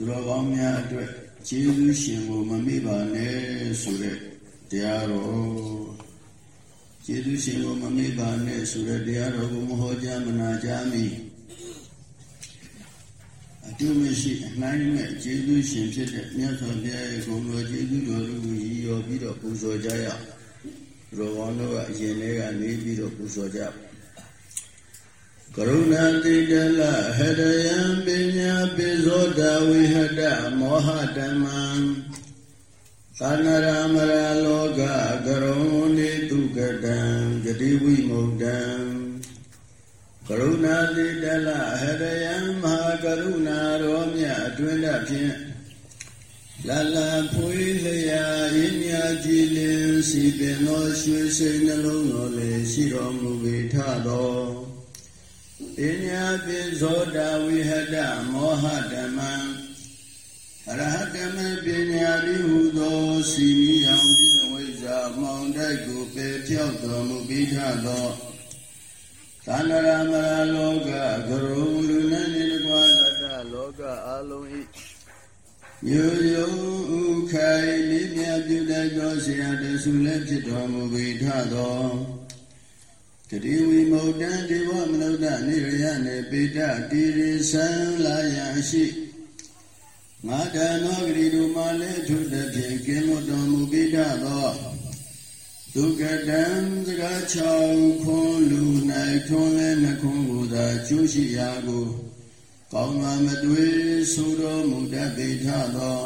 သူတော်ကောင်းများအတွက်ကျေးဇူးရှင်ကိုမမေ့ပါနဲ့ဆိုတဲ့တရားတော်ကျေးဇူးရှင်ကိုမမေ့ပါနဲ့ဆိုတဲ့တရားတော်ကိုမဟောကြားမနာကြားမိအတုမရှိအနိုင်မဲ့ကျေးဇူးရှင်ဖြစ်တဲ့မြတ်စွာဘုရားရဲ့ဂုဏ်တော်ကျေးဇူးတော်တို့ကိုရည်ရော်ပြီးတော့ပူဇော်ကြရအောင်ရောဘောင်းတို့ကအရင်လေးကနေပြီးတော့ပူဇော်ကြ ကရုဏာတိတလဟရယံပညာပိဇောတဝိဟတမောဟတမံသာနရမရလောကကရုဏိတုကတံဂတိဝိမု ക്ത ံကရုဏာတိတလဟရယံမဟာကရုဏာရောမြတ်အတွင်းတဖြင့်လလဖွေးလျာရင်းညာကြည်လင်စီပင်သောရွှေစိမ်နှလုံးတော်လေရှိတော်မူပေထသော ပညာပိဇောတဝိဟတမောဟဓမ္မံအရဟတမေပညာတိဟုသောစီမီအောင်ဖြင့်ဝိဇ္ဇာမောင်တိုက်ကိုပယ်ဖြောက်တော်မူပြီးထသောသန္တရမရလောကဂရုလူနန္နိကွာတတလောကအလုံးဤယုယုခိုင်လေးမြပြုတတ်သောဆရာတဆူလည်းဖြစ်တော်မူပြီးထသော တတိဝိမု ക്ത ံဒေဝမနုဿနိရယနေပေတတိရိသံလာယံရှိငါတန်သောဂရိတုမာလည်းထုတဖြင့်ကင်းလွတ်တော်မူပြီးသောဒုက္ကတံစကားချောင်းခွန်လူ၌ထွန်းလဲနှခွန်ကိုသာကျိုးရှိရာကိုကောင်းမှမတွေ့ဆိုတော်မူတတ်ပေထသော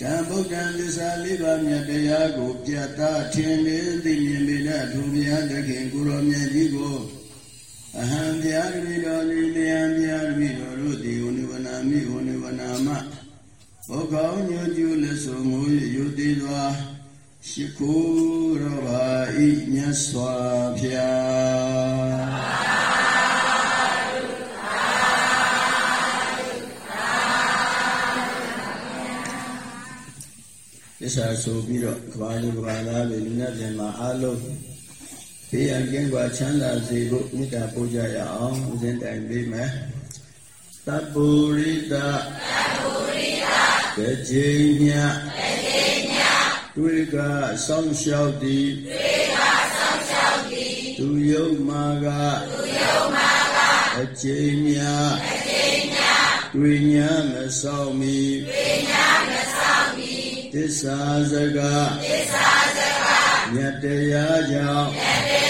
တံဗုဒ္ဓံသစ္စာလေးပါးမြတ်တရားကိုပြတ်သားထင်လင်းသိမြင်ပေတတ်သူမြတ်သခင်ကိုရောမြတ်ကြီးကိုအဟံဗျာတိတော်နိလယံဗျာတိတော်တို့ဒီဝနိဝနာမိဝနိဝနာမဘောကောင်းညွကျူလက်ဆုံမူ၍ယုတိစွာရှိခိုးတော်ပါဤမြတ်စွာဘုရား စ္စာဆိုပြီးတော့ကဘာလူကဘာသားတွေလူနဲ့ပြန်မှာအလုံးဘေးရန်ကင်းကွာချမ်းသာစေဖို့မေတ္တာပို့ကြရအောင်ဦးဇင်းတိုင်ပေးမယ်တပ္ပုရိတတပ္ပုရိတကြေညကြေညတွေ့ကစောင့်ရှောက်သည်တွေ့ကစောင့်ရှောက်သည်သူယုံမာကသူယုံမာကအကြေညအကြေညတွေ့ညာမဆောင်မီတွေ့ညာမဆောင်မီ သစ္စာစကားသစ္စာစကားမြတ်တရားကြောင့်မြတ်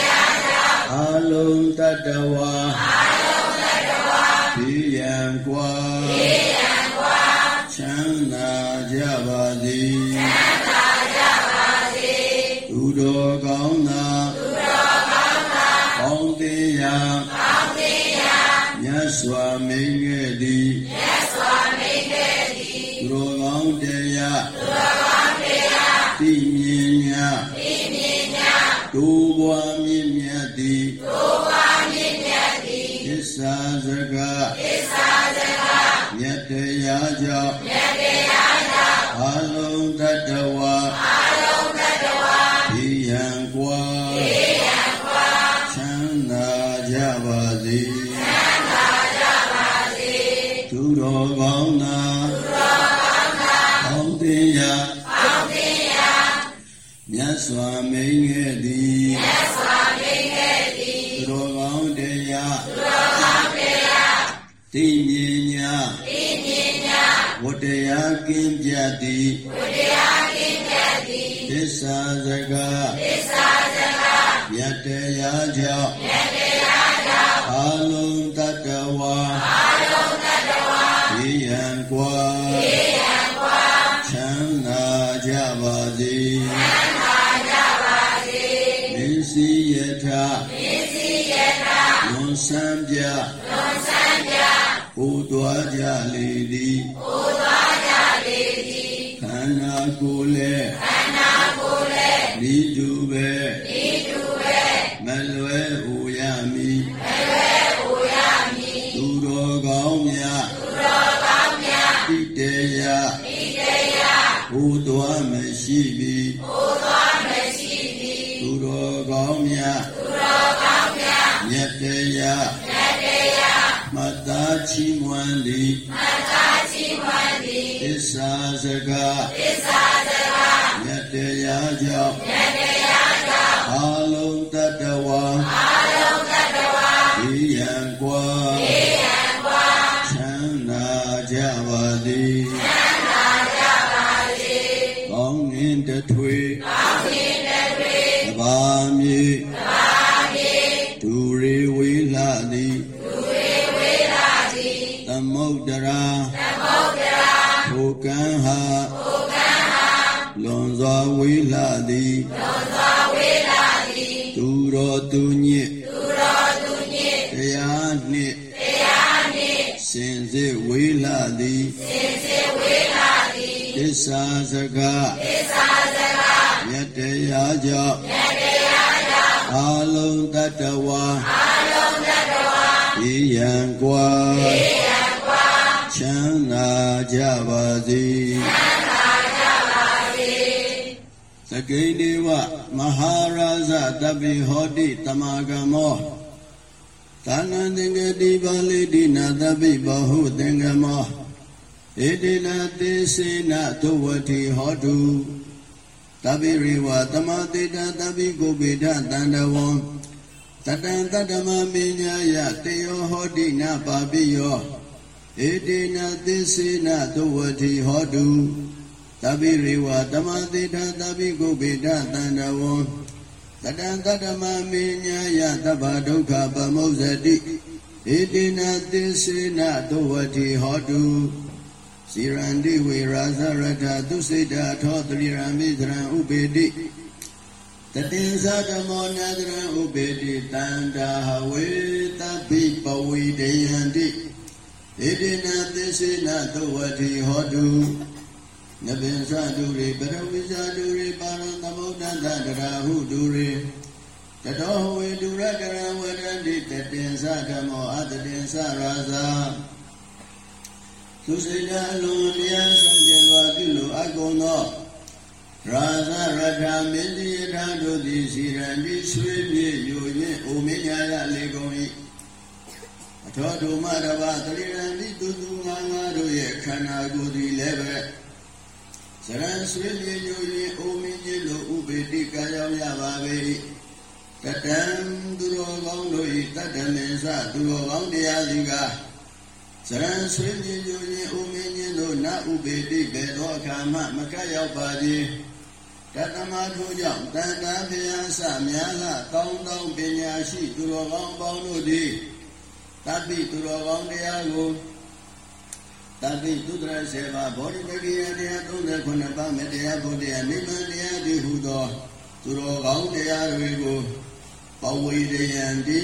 အလုံးတတဝါအလုံးတတဝါဒီယံကွာဒီယံကွာချမ်းသာကြပါသည်ချမ်းသာကြပါသည်သူတော်ကောင်းသာသူတော်ကောင်းသာကောင်းသေးရာကောင်းသေးရာမြတ်စွာမင်း တ င်းပြသည်ဝတ္တရားကင်းပြသည်သစ္စာစကားသစ္စာစကားမြတ်တရားကြောင့်မြတ်တရားကြောင့်အလုံးတတဝါအလုံးတတဝါဒီယံကွာဒီယံကွာချမ်းသာကြပါစေချမ်းသာကြပါစေမင်းစည်းယထာမင်းစည်းယထာလွန်ဆန်းပြလွန်ဆန်းပြဟိုသွားကြလေသည်ဟိုသွားကြလေသည်ခ န္ဓာကိုယ်လေခန္ဓာကိုယ်လေဤသူပဲဤသူပဲမလွယ်ဟူရမည်မလွယ်ဟူရမည်သူတော်ကောင်းများသူတော်ကောင်းများဣတေယဣတေယဟူသွားမရှိပြီဟူသွားမရှိပြီသူတော်ကောင်းများသူတော်ကောင်းများမြတ်တရားမြတ်တရားမတ္တာချီးမွမ်းသည်မတ္တာစ္စာစကားသစ္စာစ တ်တရားကြောင့်မြတ်တရားကြောင့်အာလုံးတတဝါအာလုံးတတဝါဤယံကွာဤယံကွာချမ်းသာကြပါစေချမ်းသာကြပါစေသကိဏေဝမဟာရာဇတပိဟောတိတမဂမောသာနံသင်္ကတိပါဠိတိနာတပိဘဟုသင်္ကမောဣတိနာသေစေနသုဝတိဟောတု တပိရိဝတမတိတတပိကိုပိဋတန္တဝံတတံတတ္တမမိညာယတေယောဟောတိနာပါပိယောဣတိနာသေစေနသုဝတိဟောတုတပိရိဝတမတိတတပိကိုပိဋတန္တဝံတတံတတ္တမမိညာယတဗ္ဗဒုက္ခပမုဇ္ဇတိဣတိနာသေစေနသုဝတိဟောတု စီရန္တိဝေရာဇရထသူစိတ်တာထောတရိရမိသရံဥပေတိတတိသဓမ္မောနသရံဥပေတိတန္တာဟဝေတပိပဝိတေယန္တိဣတိနာသစ္စေနသဝတိဟောတုနဗင်္စတုရိပရဝိဇာတုရိပါရံသမုဒ္ဒတတရာဟုတုရိတတောဝေတုရကရဝရန္တိတတိသဓမ္မောအတတိသရာဇာ သူစိတ်ဓာအလုံးတရားဆောင်ကျင်စွာပြုလိုအပ်ကုန်သောရာဇရထမင်းကြီးထာတို့သည်စီရန်ပြီးဆွေးမြေ့ယူ၍အိုမင်းညာရလေကုန်၏အထောဒုမတဘာတရိရန်ပြီးသူသူငါငါတို့ရဲ့ခန္ဓာကိုယ်သည်လည်းပဲစရန်ဆွေးမြေ့ယူ၍အိုမင်းကြီးလိုဥပေတိကံရောက်ရပါပေ၏တတံသူတော်ကောင်းတို့၏တတ္တမေသသူတော်ကောင်းတရားစီကား စရံဆွေမြေညိုရင်ဥမင်းချင်းတို့နဥပေတိဘေသောအခါမှမကတ်ရောက်ပါသည်တတမထိုကြောင့်တန်တာဖျားစများကကောင်းသောပညာရှိသူတော်ကောင်းပေါင်းတို့သည်တပိသူတော်ကောင်းတရားကိုတပိသုတရဆေဘာဘောဓိတကိယတရား39ပါးမေတ္တရားဘုဒ္ဓယနိမ္မတရားတိဟုသောသူတော်ကောင်းတရားတွေကိုပဝေရယံဒီ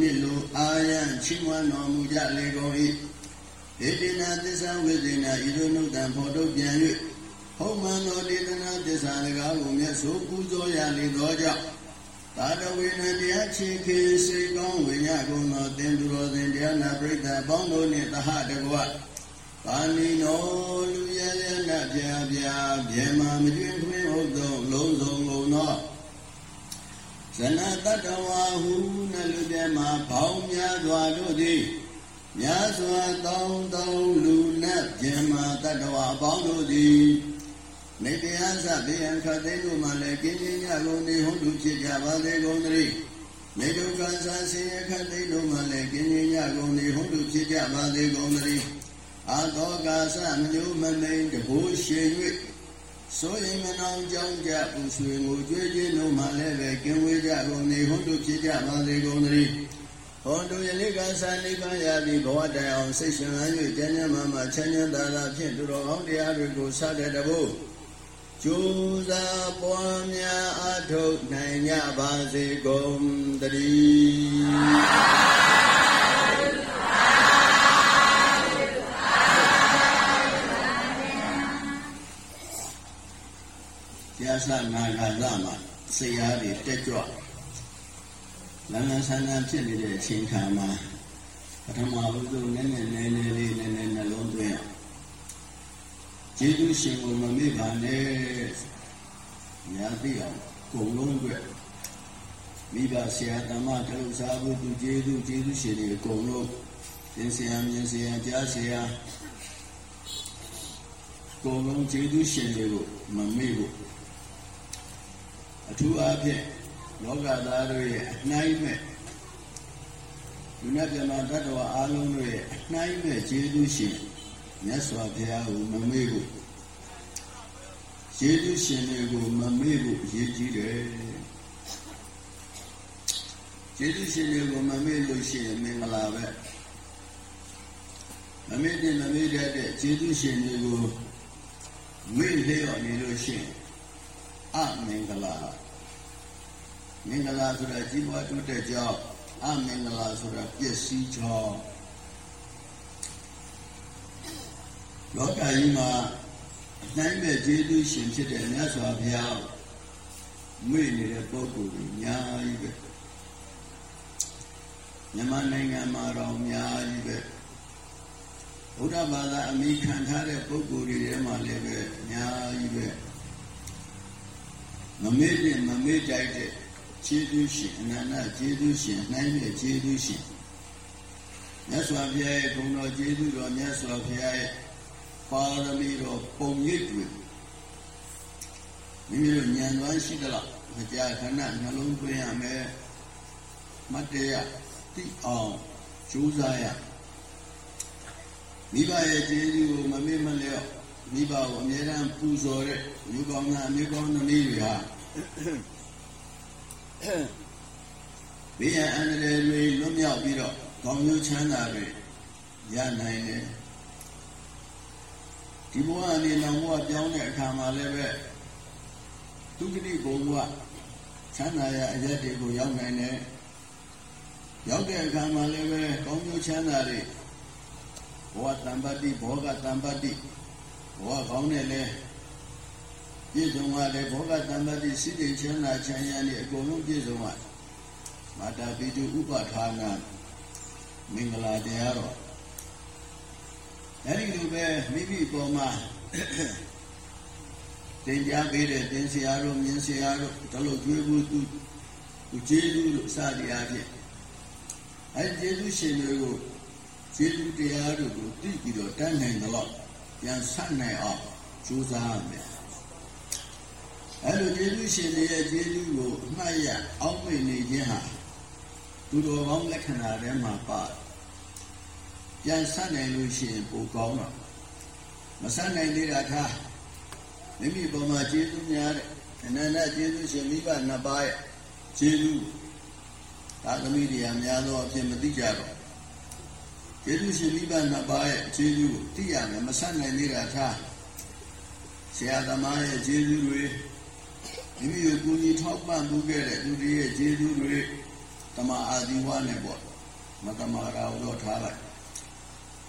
မြစ်လိုအာယံချီးမွမ်းတော်မူကြလေကုန်၏ ဒေတိနာသစ္စာဝိဇ္ဇနာဤသို့နှုတ်တံဖော်ထုတ်ပြန်၍ဟုတ်မှန်သောဒေသနာသစ္စာစကားကိုမြတ်ဆိုပူဇော်ရလေသောကြောင့်သာတဝေနတရားချေခေစိတ်ကောင်းဝိညာကုန်သောသင်သူတော်စင်တရားနာပရိသတ်ပေါင်းတို့နှင့်တဟတကွပါဏိနောလူရရဏပြာပြာပြေမာမကျွင်းခွင်းဟုတ်သောလုံးစုံကုန်သောဇနတတဝါဟုနလူပြမှာပေါင်းများစွာတို့သည် မြတ်စွာတောင်းတောင်းလူနဲ့ပြမတတ္တဝါအပေါင်းတို့သည်နေတရားစဘေးရန်ခတ်သိတို့မှလည်းကင်းခြင်းကြကုန်နေဟုတ်သူဖြစ်ကြပါစေကုန်သတည်းနေဒုက္ခဆာဆင်းရဲခတ်သိတို့မှလည်းကင်းခြင်းကြကုန်နေဟုတ်သူဖြစ်ကြပါစေကုန်သတည်းအာသောကာသမမျိုးမမိန်တဘိုးရှိ၍ဆိုရင်မနောင်ကြောင်းကြပူဆွေငိုကြွေးခြင်းတို့မှလည်းပဲကင်းဝေးကြကုန်နေဟုတ်သူဖြစ်ကြပါစေကုန်သတည်း ဟောတုယလိကသာနိဗ္ဗာန်ရသည်ဘဝတန်အောင်စိတ်ရှင်လန်း၍ကျမ်းကျမ်းမှမှချမ်းချမ်းသာသာဖြင့်သူတော်ကောင်းတရားတွေကိုစတဲ့တဘုကျိုးစားပွားများအထုတ်နိုင်ကြပါစေကုန်သတည်းကျဆနာဂါသမှာဆရာတွေတက်ကြွ လမ်းလန်းဆန်းဆန်းဖြစ်နေတဲ့အချိန်ခါမှာပထမဦးဆုံးနည်းနည်းနည်းနည်းလေးနည်းနည်းနှလုံးသွင်းအောင်ကျေးဇူးရှင်ကိုမမေ့ပါနဲ့ညာသိအောင်ကုန်လုံးအတွက်မိဘဆရာတမတလူစားဖို့သူကျေးဇူးကျေးဇူးရှင်တွေအကုန်လုံးသင်ဆရာမြင်ဆရာကြားဆရာကုန်လုံးကျေးဇူးရှင်တွေကိုမမေ့ဖို့အထူးအားဖြင့် လောကသားတို့ရဲ့အနှိုင်းမဲ့လူနဲ့ပြမတတ္တဝါအားလုံးတို့ရဲ့အနှိုင်းမဲ့ကျေးဇူးရှင်မြတ်စွာဘုရားကိုမမေ့ဖို့ကျေးဇူးရှင်တွေကိုမမေ့ဖို့အရေးကြီးတယ်ကျေးဇူးရှင်တွေကိုမမေ့လို့ရှိရင်မင်္ဂလာပဲမမေ့တဲ့မမေ့တဲ့ကျေးဇူးရှင်တွေကိုမေ့လျော့နေလို့ရှိရင်အမင်္ဂလာ မင်္ဂလာဆိုတာကြီးပွားတိုးတက်ကြောင်းအမင်္ဂလာဆိုတာပျက်စီးကြောင်းလောကကြီးမှာအတိုင်းပဲကျေးဇူးရှင်ဖြစ်တဲ့မြတ်စွာဘုရားမေ့နေတဲ့ပုဂ္ဂိုလ်ကြီးအများကြီးပဲမြန်မာနိုင်ငံမှာတော့အများကြီးပဲဘုရားဘာသာအမိခံထားတဲ့ပုဂ္ဂိုလ်တွေထဲမှာလည်းပဲအများကြီးပဲမမေ့တဲ့မမေ့ကြိုက်တဲ့ ခြေသူရှင်အနန္တခြေသူရှင်နိုင်တဲ့ခြေသူရှင်မြတ်စွာဘုရားရဲ့ဂုဏ်တော်ခြေသူတော်မြတ်စွာဘုရားရဲ့ပါရမီတော်ပုံရိပ်တွေမိမိတို့ဉာဏ်သွမ်းရှိသလားမကြာခဏနှလုံးသွင်းရမယ်မတ်တရားသိအောင်ကြိုးစားရမိဘရဲ့ကျေးဇူးကိုမမေ့မလျော့မိဘကိုအမြဲတမ်းပူဇော်တဲ့လူကောင်းသားအမျိုးကောင်းသမီးတွေဟာ ဘေးရန်အန္တရာယ်တွေလွတ်မြောက်ပြီးတော့ကောင်းကျိုးချမ်းသာတွေရနိုင်တယ်ဒီဘဝအနေနဲ့ဘဝပြောင်းတဲ့အခါမှာလည်းပဲဒုက္ခတိဘုံကချမ်းသာရအရက်တွေကိုရောက်နိုင်တယ်ရောက်တဲ့အခါမှာလည်းပဲကောင်းကျိုးချမ်းသာတွေဘဝတံပတ္တိဘောဂတံပတ္တိဘဝကောင်းတဲ့လဲ ပြည့်စုံရတယ်ဘောဂတံပတ္တိစိတ္တချမ်းသာချမ်းရနဲ့အကုန်လုံးပြည့်စုံရမာတာပိတုဥပဌာနာမင်္ဂလာတရားတော်အဲဒီလိုပဲမိမိပေါ်မှာတင်ပြပေးတဲ့တင်ဆရာတို့မြင်ဆရာတို့ဒါလို့ကြွေးဘူးသူသူကျေးဇူးလို့စသည်အားဖြင့်အဲကျေးဇူးရှင်တွေကိုကျေးဇူးတရားတို့ကိုသိပြီးတော့တတ်နိုင်တော့ပြန်ဆက်နိုင်အောင်ကြိုးစားရမယ် အဲလိုကျေးဇူးရှင်တွေရဲ့ကျေးဇူးကိုအမှတ်ရအောက်မေ့နေခြင်းဟာသူတော်ကောင်းလက္ခဏာထဲမှာပါပြန်ဆက်နိုင်လို့ရှိရင်ပိုကောင်းတော့မဆက်နိုင်သေးတာထားမိမိပေါ်မှာကျေးဇူးများတဲ့အနန္တကျေးဇူးရှင်မိဘနှစ်ပါးရဲ့ကျေးဇူးသာသမီတရားများသောအဖြစ်မသိကြတော့ကျေးဇူးရှင်မိဘနှစ်ပါးရဲ့ကျေးဇူးကိုသိရမယ်မဆက်နိုင်သေးတာထားဆရာသမားရဲ့ကျေးဇူးတွေ မိမိကိုကူညီထောက်ပံ့မှုခဲ့တဲ့သူတွေရဲ့ကျေးဇူးတွေတမအာဒီဝနဲ့ပေါ့မတမာရာတော့ထားလိုက်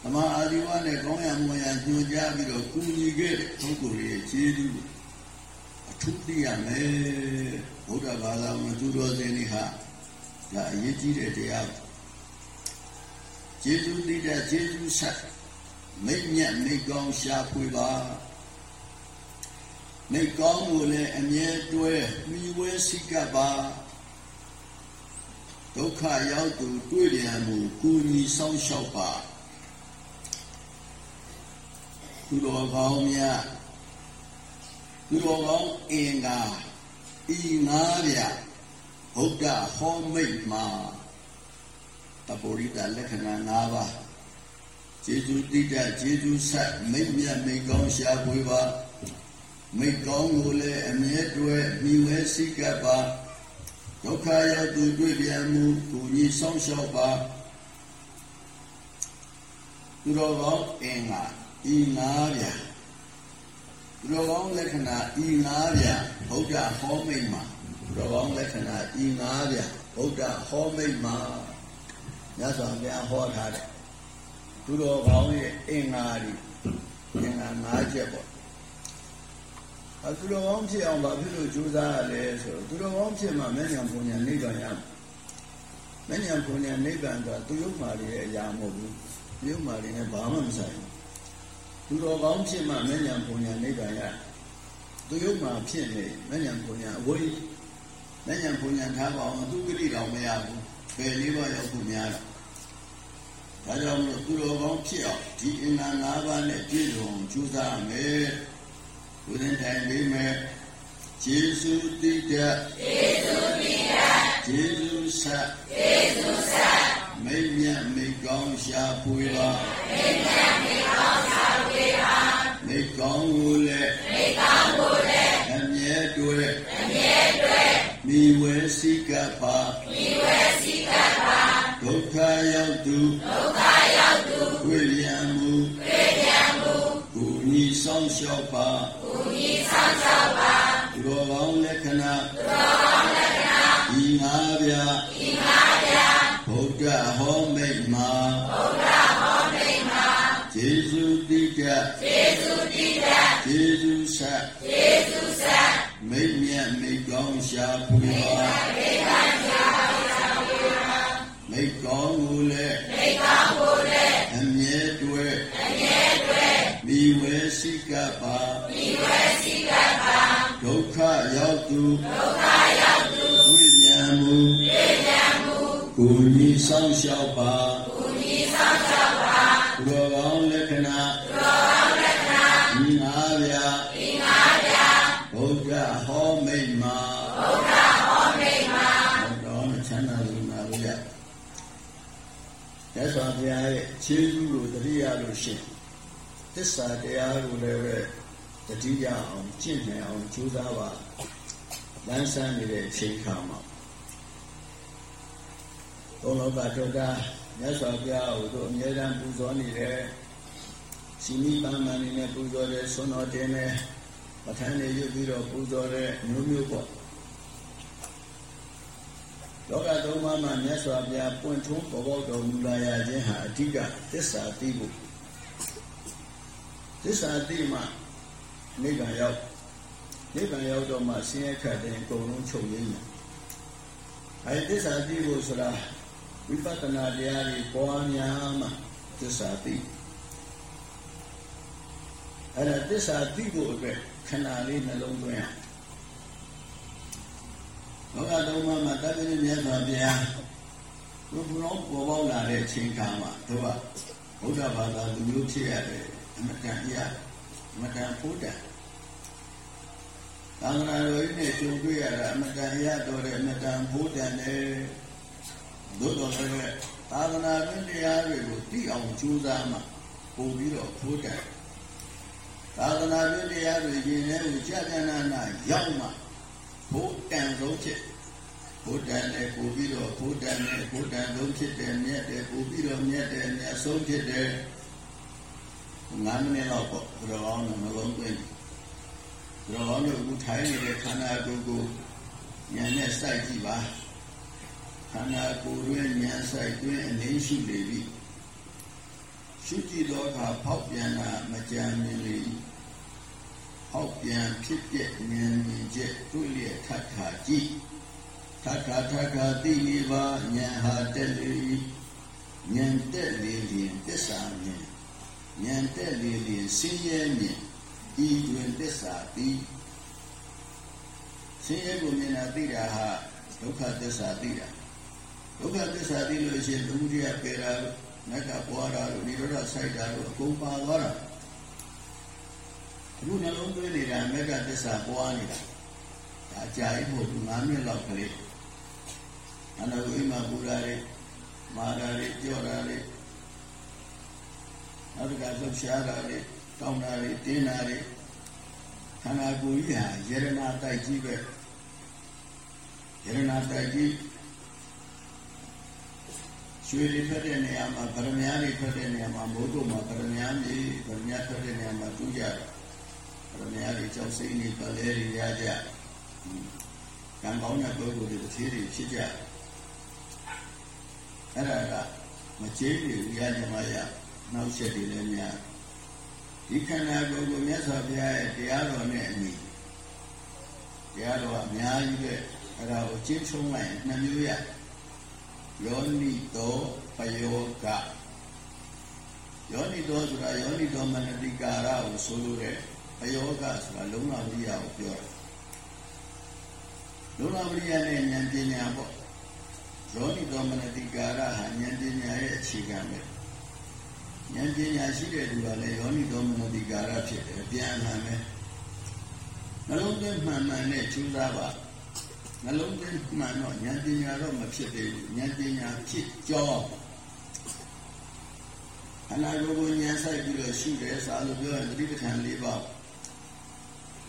တမအာဒီဝနဲ့ကောင်းရမွန်ရညွှန်ကြားပြီးတော့ကူညီခဲ့တဲ့ပုဂ္ဂိုလ်ရဲ့ကျေးဇူးအထူးသိရမယ်ဘုရားဘာသာဝင်သူတော်စင်တွေဟာဒါအရေးကြီးတဲ့တရားကျေးဇူးသိတဲ့ကျေးဇူးဆက်မိတ်မြတ်မိတ်ကောင်းရှာဖွေပါ မိတ်ကောင်းကိုလည်းအမြဲတွဲမိဝဲစိကပ်ပါဒုက္ခရောက်သူတွေ့ပြန်မှုကုညီဆောင်လျှောက်ပါသူတော်ကောင်းများသူတော်ကောင်းအင်္ဂါဤငါးပြဘုဒ္ဓဟောမိတ်မှာတပုရိတလက္ခဏာ၅ပါးကျေးဇူးတိတ္တကျေးဇူးဆက်မိတ်မြတ်မိတ်ကောင်းရှားပွေပါ မိတ်ကောင်းကိုလည်းအမြဲတည်းမိဝဲစိကပ်ပါဒုက္ခရောက်သူတွေ့ပြန်မှုကိုကြီးဆောင်ရှောက်ပါသူတော်ကောင်းအင်္ဂါဤငါးပြသူတော်ကောင်းလက္ခဏာဤငါးပြဗုဒ္ဓဟောမိတ်မှာသူတော်ကောင်းလက္ခဏာဤငါးပြဗုဒ္ဓဟောမိတ်မှာမြတ်စွာဘုရားဟောထားတယ်သူတော်ကောင်းရဲ့အင်္ဂါတွေအင်္ဂါ၅ချက်ပေါ့ အသူတော်ကောင်းဖြစ်အောင်ဘာဖြစ်လို့ကြိုးစားရလဲဆိုတော့သူတော်ကောင်းဖြစ်မှမဉ္ဇဉ်ပုံညာနိဗ္ဗာန်ရမယ်မဉ္ဇဉ်ပုံညာနိဗ္ဗာန်ကသူယုတ်မာတွေရဲ့အရာမဟုတ်ဘူးသူယုတ်မာတွေနဲ့ဘာမှမဆိုင်ဘူးသူတော်ကောင်းဖြစ်မှမဉ္ဇဉ်ပုံညာနိဗ္ဗာန်ရသူယုတ်မာဖြစ်နေမဉ္ဇဉ်ပုံညာအဝိမဉ္ဇဉ်ပုံညာထားပါအောင်သူကိရိတော်မရဘူးဘယ်လေးပါးရောက်ဖို့များတာဒါကြောင့်မလို့သူတော်ကောင်းဖြစ်အောင်ဒီအင်္ဂါ၅ပါးနဲ့ပြည့်စုံကြိုးစားမယ် ဘုရင်တိုင်ပေးမယ်ကျေးဇူးတိတကျေးဇူးတိတကျေးဇူးဆက်ကျေးဇူးဆက်မိတ်မြတ်မိတ်ကောင်းရှာဖွေပါမိတ်မြတ်မိတ်ကောင်းရှာဖွေပါမိတ်ကောင်းကိုလည်းမိတ်ကောင်းကိုလည်းအမြဲတွေ့အမြဲတွေ့မိဝဲစိကပါမိဝဲစိကပါဒုက္ခရောက်သူဒုက္ခ င်လျှောက်ပါကိုညီဆောင်လျှောက်ပါသူတော်ကောင်းလက္ခဏာသူတော်ကောင်းလက္ခဏာဤငါးပြဤငါးပြဗုဒ္ဓဟောမိတ်မှာဗုဒ္ဓဟောမိတ်မှာယေရှုတိကယေရှုတိကယေရှုဆက်ယေရှုဆက်မိတ်မြတ်မိတ်ကောင်းရှာဖွေပါမိတ်ကောင်းရှာဖွေပါမိတ်ကောင်းကိုလည်း သူဒုက္ခရောက်သူဝိညာဉ်မူဝိညာဉ်မူကိုကြီးဆောင်လျှောက်ပါကိုကြီးဆောင်လျှောက်ပါဘုရားကောင်းလက္ခဏာဘုရားကောင်းလက္ခဏာဒီငါးပြာဒီငါးပြာဘုရားဟောမိတ်မှာဘုရားဟောမိတ်မှာတော်တော်ချမ်းသာလို့နာလို့ရရသော်ဘုရားရဲ့ခြေစုကိုတတိယလို့ရှိရင်သစ္စာတရားကိုလည်းပဲတတိယအောင်ကျင့်နိုင်အောင်ကြိုးစားပါ လမ်းဆန်းနေတဲ့အချိန်ခါမှာဘုံလောကထုတ်တာမြတ်စွာဘုရားကိုတို့အမြဲတမ်းပူဇော်နေတယ်စီမီပန်းမန်နေနဲ့ပူဇော်တယ်ဆွမ်းတော်တင်တယ်ပဋ္ဌာန်းနေရွတ်ပြီးတော့ပူဇော်တဲ့မျိုးမျိုးပေါ့လောကသုံးပါးမှာမြတ်စွာဘုရားပွင့်ထွန်းပေါ်ပေါက်တော်မူလာရခြင်းဟာအဓိကသစ္စာသိဖို့သစ္စာသိမှနိဗ္ဗာန်ရောက် နိဗ္ဗာန်ရောက်တော့မှဆင်းရဲခတ်တဲ့အကုန်လုံးချုပ်ရင်းတယ်အဲဒီသစ္စာသိဖို့ဆိုတာဝိပဿနာတရားတွေပွားများမှသစ္စာသိအဲ့ဒါသစ္စာသိဖို့အတွက်ခဏလေးနှလုံးသွင်းရလောကသုံးပါးမှာတပည့်မြတ်စွာဘုရားဘုရားပေါ်ပေါက်လာတဲ့အချိန်ခါမှာတို့ကဘုရားဘာသာလူမျိုးဖြစ်ရတယ်အမတန်ရအမတန်ဖို့တယ် သာသနာတော်ကြီးနဲ့ကြုံတွေ့ရတာအမတန်ရတော်တယ်အမတန်ဖို့တယ်နဲ့သို့တော်လည်းသာသနာ့တရားတွေကိုသိအောင်ကြိုးစားမှပို့ပြီးတော့ဖို့တယ်သာသနာ့တရားတွေရင်ထဲကိုကြာကြာနာနာရောက်မှဘုတန်ဆုံးဖြစ်ဘုတန်နဲ့ပို့ပြီးတော့ဘုတန်နဲ့ဘုတန်ဆုံးဖြစ်တယ်မြတ်တယ်ပို့ပြီးတော့မြတ်တယ်မြတ်ဆုံးဖြစ်တယ်9မိနစ်လောက်ပေါ့ဘုရားကောင်းကနှလုံးသွင်းဘု ရားကောင်းတို့အခုထိုင်နေတဲ့ခန္ဓာကိုယ်ကိုဉာဏ်နဲ့စိုက်ကြည့်ပါခန္ဓာကိုယ်ရဲ့ဉာဏ်စိုက်တွင်းအနေရှိနေပြီရှုကြည့်တော့အခါဖောက်ပြန်တာမကြမ်းမြင်လေဟောက်ပြန်ဖြစ်ပြဉာဏ်မြင်ချက်တွေ့လျက်ထပ်ခါကြည့်ထပ်ခါထပ်ခါသိနေပါဉာဏ်ဟာတက်လေဉာဏ်တက်လေလျင်သစ္စာမြင်ဉာဏ်တက်လေလျင်စင်းရဲမြင် ဤတွင်သစ္စာသိစင်းရဲကိုမြင်တာသိတာဟာဒုက္ခသစ္စာသိတာဒုက္ခသစ္စာသိလို့ရှိရင်ဒုတိယပေရာလို့မက်ကပွားတာလို့និရောဓဆိုင်တာလို့အကုန်ပါသွားတာအခုနှလုံးသွင်းနေတာမက်ကသစ္စာပွားနေတာဒါအကြာကြီးမဟုတ်ဘူး9မိနစ်လောက်ကလေးအနုအိမ်မှာပူတာတွေမာတာတွေကြော့တာတွေနောက်တစ်ခါလှုပ်ရှားတာတွေ တောင်းတာတွေတင်းတာတွေခန္ဓာကိုယ်ကြီးဟာယရနာတိုက်ကြီးပဲယရနာတိုက်ကြီးရွှေတွေဖက်တဲ့နေရာမှာဗရမယာတွေဖက်တဲ့နေရာမှာမိုးတို့မှာဗရမယာမြေဗရမယာဖက်တဲ့နေရာမှာတူးကြဗရမယာတွေကြောက်စိမ့်နေပလဲတွေရကြကံကောင်းတဲ့ပုဂ္ဂိုလ်တွေတစ်သေးတွေဖြစ်ကြအဲ့ဒါကမကျေးဘူးရကြမှာရနောက်ချက်တွေလည်းများ ဒီခန္ဓာကိုယ်ကိုမြတ်စွာဘုရားရဲ့တရားတော်နဲ့အညီတရားတော်အများကြီးပဲအဲ့ဒါကိုကျင့်ချုံးလိုက်နှမျိုးရယောနိတောပယောကယောနိတောဆိုတာယောနိတောမနတိကာရကိုဆိုလိုတဲ့ပယောကဆိုတာလုံးဝဝိယကိုပြောတာလုံးဝဝိယနဲ့ဉာဏ်ပညာပေါ့ယောနိတောမနတိကာရဟာဉာဏ်ပညာရဲ့အခြေခံပဲ ဉာဏ်ပညာရှိတဲ့သူကလည်းယောနိသောမနတိကာရဖြစ်တယ်ပြန်မှန်ပဲနှလုံးသွင်းမှန်မှန်နဲ့ကျူးစားပါနှလုံးသွင်းမှန်တော့ဉာဏ်ပညာတော့မဖြစ်သေးဘူးဉာဏ်ပညာဖြစ်ကြောအနာဂတ်ကိုဉာဏ်ဆိုင်ပြီးတော့ရှုတယ်စာလို့ပြောရင်တတိပဋ္ဌာန်၄ပါး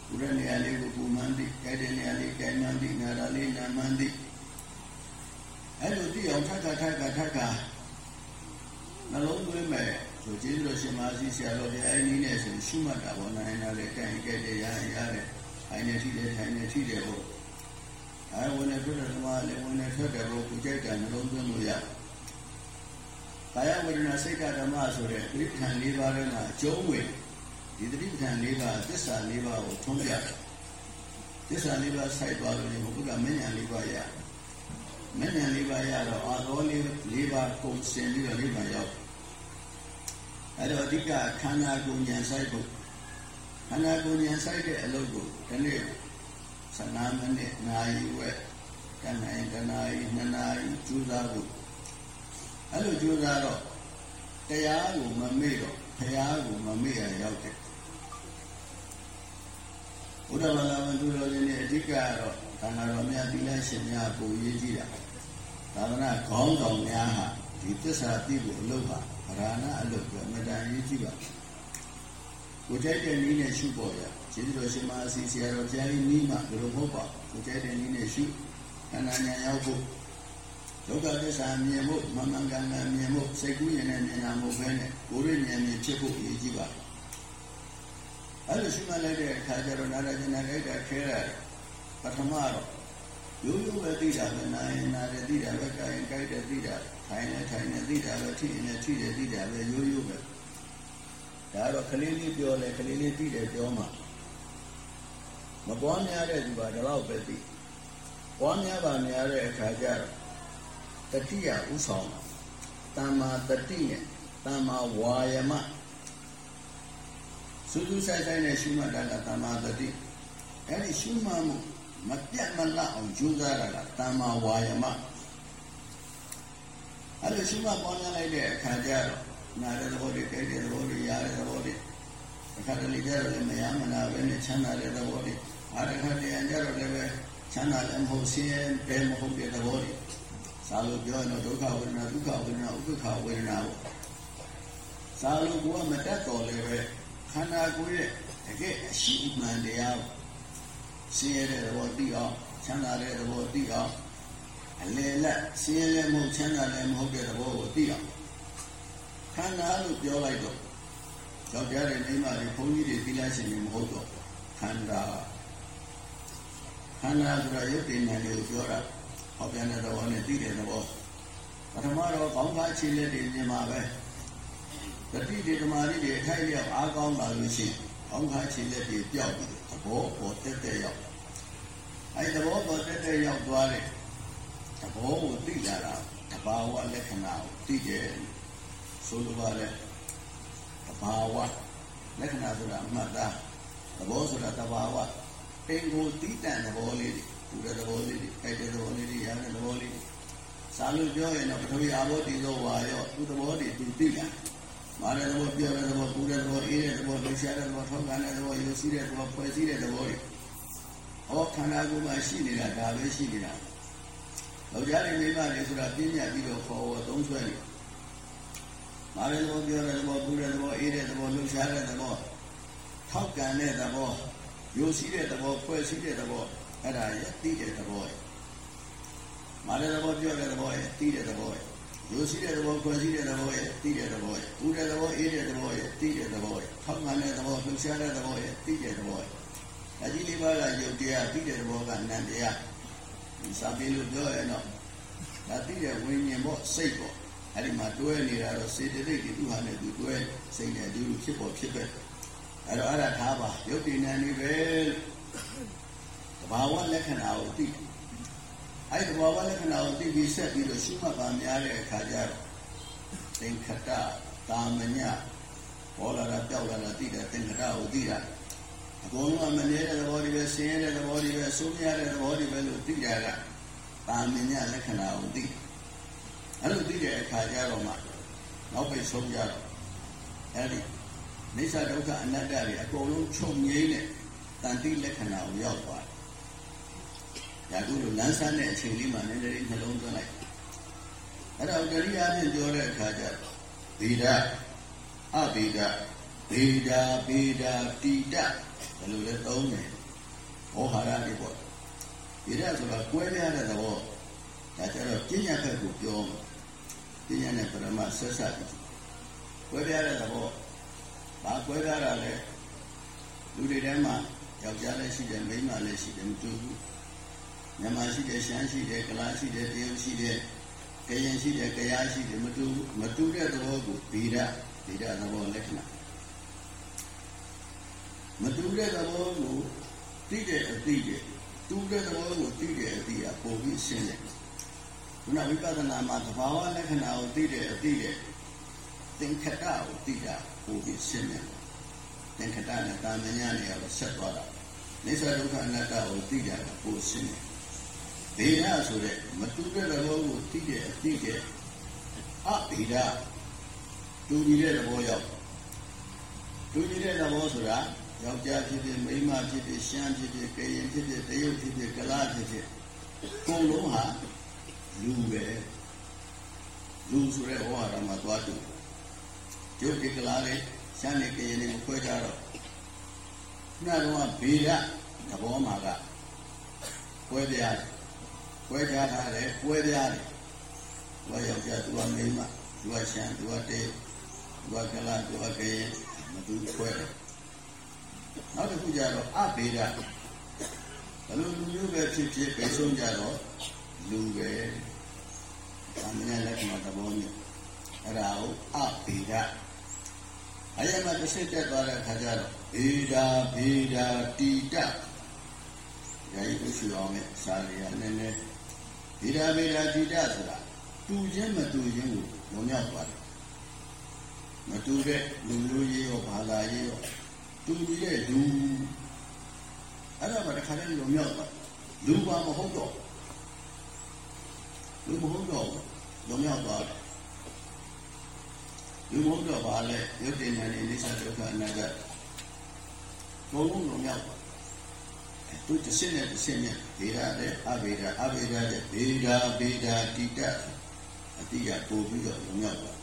ဘုရားနေရာလေးကိုပူမှန်သိကြတဲ့နေရာလေးကြိုင်မှန်သိနာရာလေးနာမှန်သိအဲ့လိုသိအောင်ထပ်ခါထပ်ခါထပ်ခါနှလုံးသွင်းမယ် ဆိုကျေးဇူးတော်ရှင်မကြီးဆရာတော်ဘုရားအင်းကြီးနဲ့ဆိုရှုမှတ်တာပေါ့နိုင်နာလေကြိုင်ကြတဲ့ရရရတယ်အိုင်နေရှိတယ်ထိုင်နေရှိတယ်ပေါ့အဲဝင်နေထွက်တဲ့သမားလည်းဝင်နေထွက်တယ်ပေါ့ကိုကြိုက်တာနှလုံးသွင်းလို့ရကာယဝေဒနာစိတ်ဓမ္မဆိုတဲ့ပြိဋ္ဌာန်၄ပါးထဲမှာအကျုံးဝင်ဒီတိပ္ပံ၄ပါးသစ္စာ၄ပါးကိုထုံးပြသစ္စာ၄ပါးစိုက်သွားလို့ဒီဘုရားမဉ္ဇဉ်၄ပါးရမဉ္ဇဉ်၄ပါးရတော့အာသော၄၄ပါးကုန်စင်ပြီးတော့၄ပါးရောက် အဲ့တော့အဓိကခန္ဓာကိုယ်ဉာဏ်စိုက်ဖို့ခန္ဓာကိုယ်ဉာဏ်စိုက်တဲ့အလုပ်ကိုဒီနေ့15မိနစ်နာရီဝက်တဏ္ဍာရီတဏှာရီ2နာရီကျူးစားဖို့အဲ့လိုကျူးစားတော့တရားကိုမမေ့တော့ဘုရားကိုမမေ့ရရောက်တယ်ဘုရားဘာသာဝင်သူတော်ရှင်တွေအဓိကကတော့သံဃာတော်များသီလရှင်များပုံရေးကြည့်တာသာသနာခေါင်းဆောင်များဟာဒီသစ္စာသိဖို့အလုပ်ပါ ဗราဏအလုပ်ကိုအမတန်ရေးကြည့်ပါကိုကြိုက်တဲ့နည်းနဲ့ရှုပေါ်ရကျေးဇူးတော်ရှင်မအစီဆရာတော်ဘုရားကြီးနီးမှဘယ်လိုမဟုတ်ပါကိုကြိုက်တဲ့နည်းနဲ့ရှုခန္ဓာဉာဏ်ရောက်ဖို့ဒုက္ခသစ္စာမြင်ဖို့မမှန်ကန်ကန်မြင်ဖို့စိတ်ကူးရင်နဲ့မြင်တာမဟုတ်ဘဲနဲ့ကိုယ်ရဉာဏ်မြင်ဖြစ်ဖို့အရေးကြီးပါတယ်အဲ့လိုရှိမှလိုက်တဲ့အခါကျတော့နာရကျင်နာလိုက်တာခဲရတယ်ပထမတော့ရိုးရိုးပဲသိတာပဲနာရင်နာတယ်သိတာပဲကြိုင်ကြိုက်တယ်သိတာ ထိုင်နေထိုင်နေသိတာပဲထိနေထိတယ်သိတာပဲရိုးရိုးပဲဒါတော့ကလေးလေးပြောလဲကလေးလေးသိတယ်ပြောမှာမပွားများတဲ့သူကဒီလောက်ပဲသိပွားများပါများတဲ့အခါကျတော့တတိယဥဆောင်တမ္မာတတိနဲ့တမ္မာဝါယမစူးစူးဆိုင်ဆိုင်နဲ့ရှုမှတ်တာကတမ္မာတတိအဲ့ဒီရှုမှတ်မှုမပြတ်မလတ်အောင်ကြိုးစားတာကတမ္မာဝါယမ အဲ့ဒီရှုမှတ်ပေါ်လာလိုက်တဲ့အခါကျတော့နာတဲ့သဘောတွေကြိုက်တဲ့သဘောတွေရတဲ့သဘောတွေအခါတလေကျတော့လည်းမရမနာပဲနဲ့ချမ်းသာတဲ့သဘောတွေအားတစ်ခါတည်းကျတော့လည်းပဲချမ်းသာလည်းမဟုတ်ဆင်းရဲပဲမဟုတ်တဲ့သဘောတွေစာလို့ပြောရင်တော့ဒုက္ခဝေဒနာဒုက္ခဝေဒနာဥပ္ပခဝေဒနာပေါ့စာလို့ကိုကမတတ်တော်လည်းပဲခန္ဓာကိုယ်ရဲ့တကယ်အရှိမှန်တရားဆင်းရဲတဲ့သဘောသိအောင်ချမ်းသာတဲ့သဘောသိအောင် အလယ်လက်ဆင်းရဲလည်းမဟုတ်ချမ်းသာလည်းမဟုတ်တဲ့သဘောကိုသိအောင်ခန္ဓာလို့ပြောလိုက်တော့ယောက်ျားတွေမိန်းမတွေဘုန်းကြီးတွေသီလရှင်တွေမဟုတ်တော့ခန္ဓာခန္ဓာဆိုတာရုပ်တည်နေတယ်ကိုပြောတာဟောပြန်တဲ့သဘောနဲ့သိတဲ့သဘောပထမတော့ကောင်းကားခြေလက်တွေမြင်မှာပဲတတိတွေဓမ္မတွေတွေအထိုက်ရောက်အားကောင်းလာလို့ရှိရင်ကောင်းကားခြေလက်တွေပျောက်ပြီးသဘောပေါ်တက်တက်ရောက်အဲဒီသဘောပေါ်တက်တက်ရောက်သွားတဲ့ သဘောကိုသိလာတာတဘာဝလက္ခဏာကိုသိတယ်ဆိုလိုပါလေတဘာဝလက္ခဏာဆိုတာအမှတ်သားသဘောဆိုတာတဘာဝပင်ကိုတည်တံ့သဘောလေးတွေပူတဲ့သဘောလေးတွေအဲ့တဲ့သဘောလေးတွေရတဲ့သဘောလေးတွေစာလို့ပြောရင်တော့ပထဝီအာဘောတိသောဝါရောသူသဘောတွေသူသိတာမာတဲ့သဘောပြောတဲ့သဘောပူတဲ့သဘောအေးတဲ့သဘောလှရှားတဲ့သဘောထောက်ကန်တဲ့သဘောယူစီးတဲ့သဘောဖွဲ့စည်းတဲ့သဘောတွေဟောခန္ဓာကိုယ်မှာရှိနေတာဒါပဲရှိနေတာ လောကရင်းမိမတွေဆိုတာပြင်းပြပြီးတော့ခေါ်ဝသုံးဆွဲနေမာတဲ့သဘောပြောတဲ့သဘောပူတဲ့သဘောအေးတဲ့သဘောလှရှားတဲ့သဘောထောက်ကန်တဲ့သဘောယူစီးတဲ့သဘောဖွဲ့စည်းတဲ့သဘောအဲ့ဒါရဲ့သိတဲ့သဘောရဲ့မာတဲ့သဘောပြောတဲ့သဘောရဲ့သိတဲ့သဘောရဲ့ယူစီးတဲ့သဘောဖွဲ့စည်းတဲ့သဘောရဲ့သိတဲ့သဘောရဲ့ပူတဲ့သဘောအေးတဲ့သဘောရဲ့သိတဲ့သဘောရဲ့ထောက်ခံတဲ့သဘောလှူရှားတဲ့သဘောရဲ့သိတဲ့သဘောရဲ့အကြီးလေးပါးကယုတ်တရားသိတဲ့သဘောကနန္တရား ဒီစာပေလို့ပြောရင်တော့ဒါသိတဲ့ဝိညာဉ်ပေါ့စိတ်ပေါ့အဲ့ဒီမှာတွဲနေတာတော့စေတသိက်တွေသူ့ဟာနဲ့သူတွဲစိတ်နဲ့အတူတူဖြစ်ပေါ်ဖြစ်ပဲအဲ့တော့အဲ့ဒါထားပါယုတ်တည်နေနေပဲဘာဝလက္ခဏာကိုသိအဲ့ဒီဘာဝလက္ခဏာကိုသိပြီးဆက်ပြီးတော့ရှုမှတ်ပါများတဲ့အခါကျတော့သင်္ခတတာမညပေါ်လာတာပြောက်လာတာသိတယ်သင်္ခတကိုသိတာ အကုန်လုံးကမနေတဲ့သဘောတွေပဲဆင်းရဲတဲ့သဘောတွေပဲဆိုးမြတဲ့သဘောတွေပဲလို့သိကြတာတာမညလက္ခဏာကိုသိအဲ့လိုသိတဲ့အခါကျတော့မှနောက်ပိတ်ဆုံးကြတော့အဲ့ဒီနေသဒုက္ခအနတ္တတွေအကုန်လုံးချုပ်ငြိမ်းတဲ့တန်တိလက္ခဏာကိုရောက်သွားတယ်။ဒါကုလို့လမ်းဆန်းတဲ့အချိန်လေးမှာနည်းနည်းလေးနှလုံးသွင်းလိုက်။အဲ့တော့တတိယအဖြစ်ပြောတဲ့အခါကျဗေဒအဗေဒဗေဒဗေဒတိတဘ ယ်လိုလဲသုံးတယ်။ဟောဟာရတွေပေါ့။ဗေဒဆိုတာကွဲပြားတဲ့သဘောဒါကြတော့ပညာဖက်ကိုပြောပညာနဲ့ပရမဆက်ဆက်ပြီးကွဲပြားတဲ့သဘောဘာကွဲပြားတာလဲလူတွေထဲမှာယောက်ျားလည်းရှိတယ်မိန်းမလည်းရှိတယ်မတူဘူးမြန်မာရှိတယ်ရှမ်းရှိတယ်ကလားရှိတယ်တရုတ်ရှိတယ်ကရင်ရှိတယ်ကယားရှိတယ်မတူမတူတဲ့သဘောကိုဗေဒဗေဒသဘောလက္ခဏာ မတူတဲ့သဘောကိုသိတဲ့အသိတဲ့တူတဲ့သဘောကိုသိတဲ့အသိကပုံပြီးရှင်းတယ်ခုနဝိပဿနာမှာသဘာဝလက္ခဏာကိုသိတဲ့အသိတဲ့သင်္ခတကိုသိတာပုံပြီးရှင်းတယ်သင်္ခတနဲ့တာမညာနဲ့ကတော့ဆက်သွားတာနေသဒုက္ခအနတ္တကိုသိတာကပုံရှင်းတယ်ဗေဒဆိုတဲ့မတူတဲ့သဘောကိုသိတဲ့အသိတဲ့အဗေဒတူညီတဲ့သဘောရောက်တူညီတဲ့သဘောဆိုတာ ယောက်ျားဖြစ်ဖြစ်မိန်းမဖြစ်ဖြစ်ရှမ်းဖြစ်ဖြစ်ကရင်ဖြစ်ဖြစ်တရုတ်ဖြစ်ဖြစ်ကလားဖြစ်ဖြစ်ကုန်လုံးဟာလူပဲလူဆိုတဲ့ဟောရမှာသွားတူကျုပ်ဒီကလားလေးရှမ်းနေကရင်နေမခွဲကြတော့ခုနကတော့ဗေဒသဘောမှာကကွဲပြားတယ်ကွဲခြားထားတယ်ကွဲပြားတယ်သူကယောက်ျားသူကမိန်းမသူကရှမ်းသူကတေသူကကလားသူကကရင်မတူခွဲတယ် နောက်တစ်ခုကျတော့အဗေဒဘယ်လိုလူမျိုးပဲဖြစ်ဖြစ်ပဲဆုံးကြတော့လူပဲ။အမှန်လက္ခဏာသဘောမျိုးအဲ့ဒါကိုအဗေဒအယမတစ်စိတ်တက်သွားတဲ့အခါကျတော့ဗေဒဗေဒတိတဒါကြီးကိုရှိအောင်နဲ့စာရီရနည်းနည်းဗေဒဗေဒတိတဆိုတာတူချင်းမတူချင်းကိုလုံမြောက်သွားတယ်မတူတဲ့လူမျိုးရေးရောဘာသာရေးရော တူညီတဲ့လူအဲ့ဒါမှတစ်ခါတည်းလုံမြောက်သွားလူပါမဟုတ်တော့လူမဟုတ်တော့လုံမြောက်သွားတယ်လူမဟုတ်တော့ဘာလဲရုပ်တည်နေနေသဒုက္ခအနတ္တဘုံလုံးလုံမြောက်သွားသူတစ်စင်းနဲ့တစ်စင်းနဲ့ဗေဒနဲ့အဗေဒအဗေဒနဲ့ဗေဒဗေဒတိတအတိကပို့ပြီးတော့လုံမြောက်သွား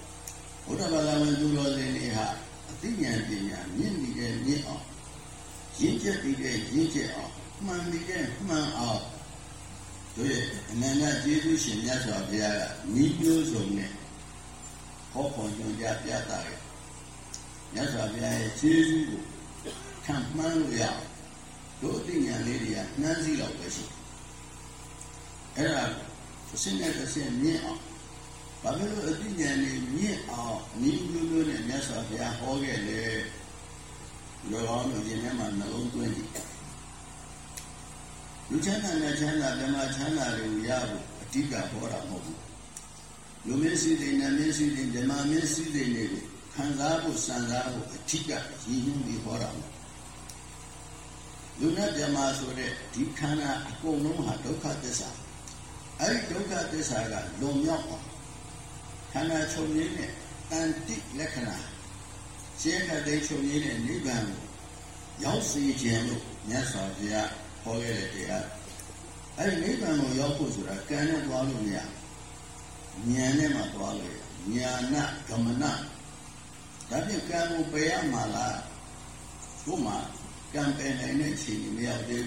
ဘုရားဘာသာဝင်သူတော်စင်တွေဟာအ သိဉာဏ်ပညာမြင့်နေတဲ့မြင့်အောင်ရင့်ကျက်နေတဲ့ရင့်ကျက်အောင်မှန်နေတဲ့မှန်အောင်တို့ရဲ့အနန္တကျေးဇူးရှင်မြတ်စွာဘုရားကဤမျိုးစုံနဲ့ဟောပေါ်ညွှန်ကြားပြတာရဲ့မြတ်စွာဘုရားရဲ့ကျေးဇူးကိုခံမှန်းလို့ရအောင်တို့အသိဉာဏ်လေးတွေကနှမ်းစည်းလောက်ပဲရှိအဲ့ဒါတစ်စင်းနဲ့တစ်စင်းမြင့်အောင် ဘာဖြစ်လို့အသိဉာဏ်လေးမြင့်အောင်ဤမျိုးမျိုးနဲ့မြတ်စွာဘုရားဟောခဲ့လေလောကောင်းတို့ရင်ထဲမှာနှလုံးသွင်းကြည့်လူချမ်းသာနဲ့ချမ်းသာဓမ္မချမ်းသာတွေကိုရဖို့အဓိကဟောတာမဟုတ်ဘူးလူမင်းစည်းစိမ်နဲ့မင်းစည်းစိမ်ဓမ္မမင်းစည်းစိမ်တွေကိုခံစားဖို့စံစားဖို့အဓိကရည်ညွှန်းပြီးဟောတာမဟုတ်လူနဲ့ဓမ္မဆိုတဲ့ဒီခန္ဓာအကုန်လုံးဟာဒုက္ခသစ္စာအဲ့ဒီဒုက္ခသစ္စာကလွန်မြောက်အောင် ခန္ဓာချုပ်ရင်းနဲ့တန်တိလက္ခဏာရှင်းတဲ့ချုပ်ရင်းနဲ့နိဗ္ဗာန်ကိုရောက်စေခြင်းလို့မြတ်စွာဘုရားဟောခဲ့တဲ့တရားအဲ့ဒီနိဗ္ဗာန်ကိုရောက်ဖို့ဆိုတာကံနဲ့သွားလို့မရဉာဏ်နဲ့မှသွားလို့ရဉာဏဂမနဒါဖြင့်ကံကိုပယ်ရမှာလားဘုမှာကံပယ်နိုင်တဲ့အခြေအနေမရောက်သေး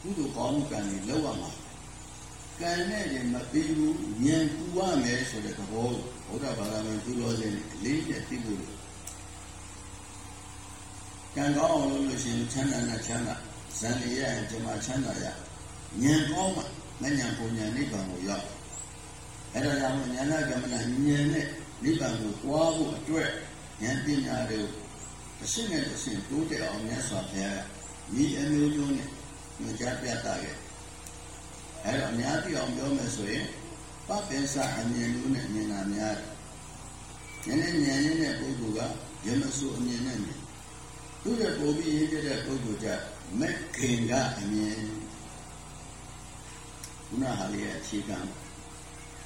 ဘူးကုသိုလ်ကောင်းမှုကံတွေလောက်ရမှာ ကံနဲ့ရင်မပြီးဘူးဉာဏ်ပူရမယ်ဆိုတဲ့သဘောဘုရားဘာသာဝင်သူတော်စင်အလေးနဲ့သိဖို့ကံကောင်းအောင်လုပ်လို့ရှိရင်ချမ်းသာနဲ့ချမ်းသာဇန်နေရရင်ဒီမှာချမ်းသာရဉာဏ်ကောင်းမှမဉဏ်ပုံဉာဏ်နိဗ္ဗာန်ကိုရောက်အဲ့ဒါကြောင့်ဉာဏကမ္မနာဉာဏ်နဲ့နိဗ္ဗာန်ကိုတွားဖို့အတွက်ဉာဏ်ပညာတွေကိုတစ်ရှင်းနဲ့တစ်ရှင်းတိုးတက်အောင်မြတ်စွာဘုရားဤအမျိုးမျိုးနဲ့ညွှန်ကြားပြတာခဲ့ အဲ့တော့အများသိအောင်ပြောမယ်ဆိုရင်ပပ္ပင်္စအမြင်လို့နဲ့မြင်တာများတယ်ဉာဏ်နဲ့ဉာဏ်ရင်းတဲ့ပုဂ္ဂိုလ်ကယမဆုအမြင်နဲ့မြင်သူ့ရဲ့ပုံပြီးရေးပြတဲ့ပုဂ္ဂိုလ်ကြမက်ခင်ကအမြင်ခုနဟာလေးရဲ့အခြေခံ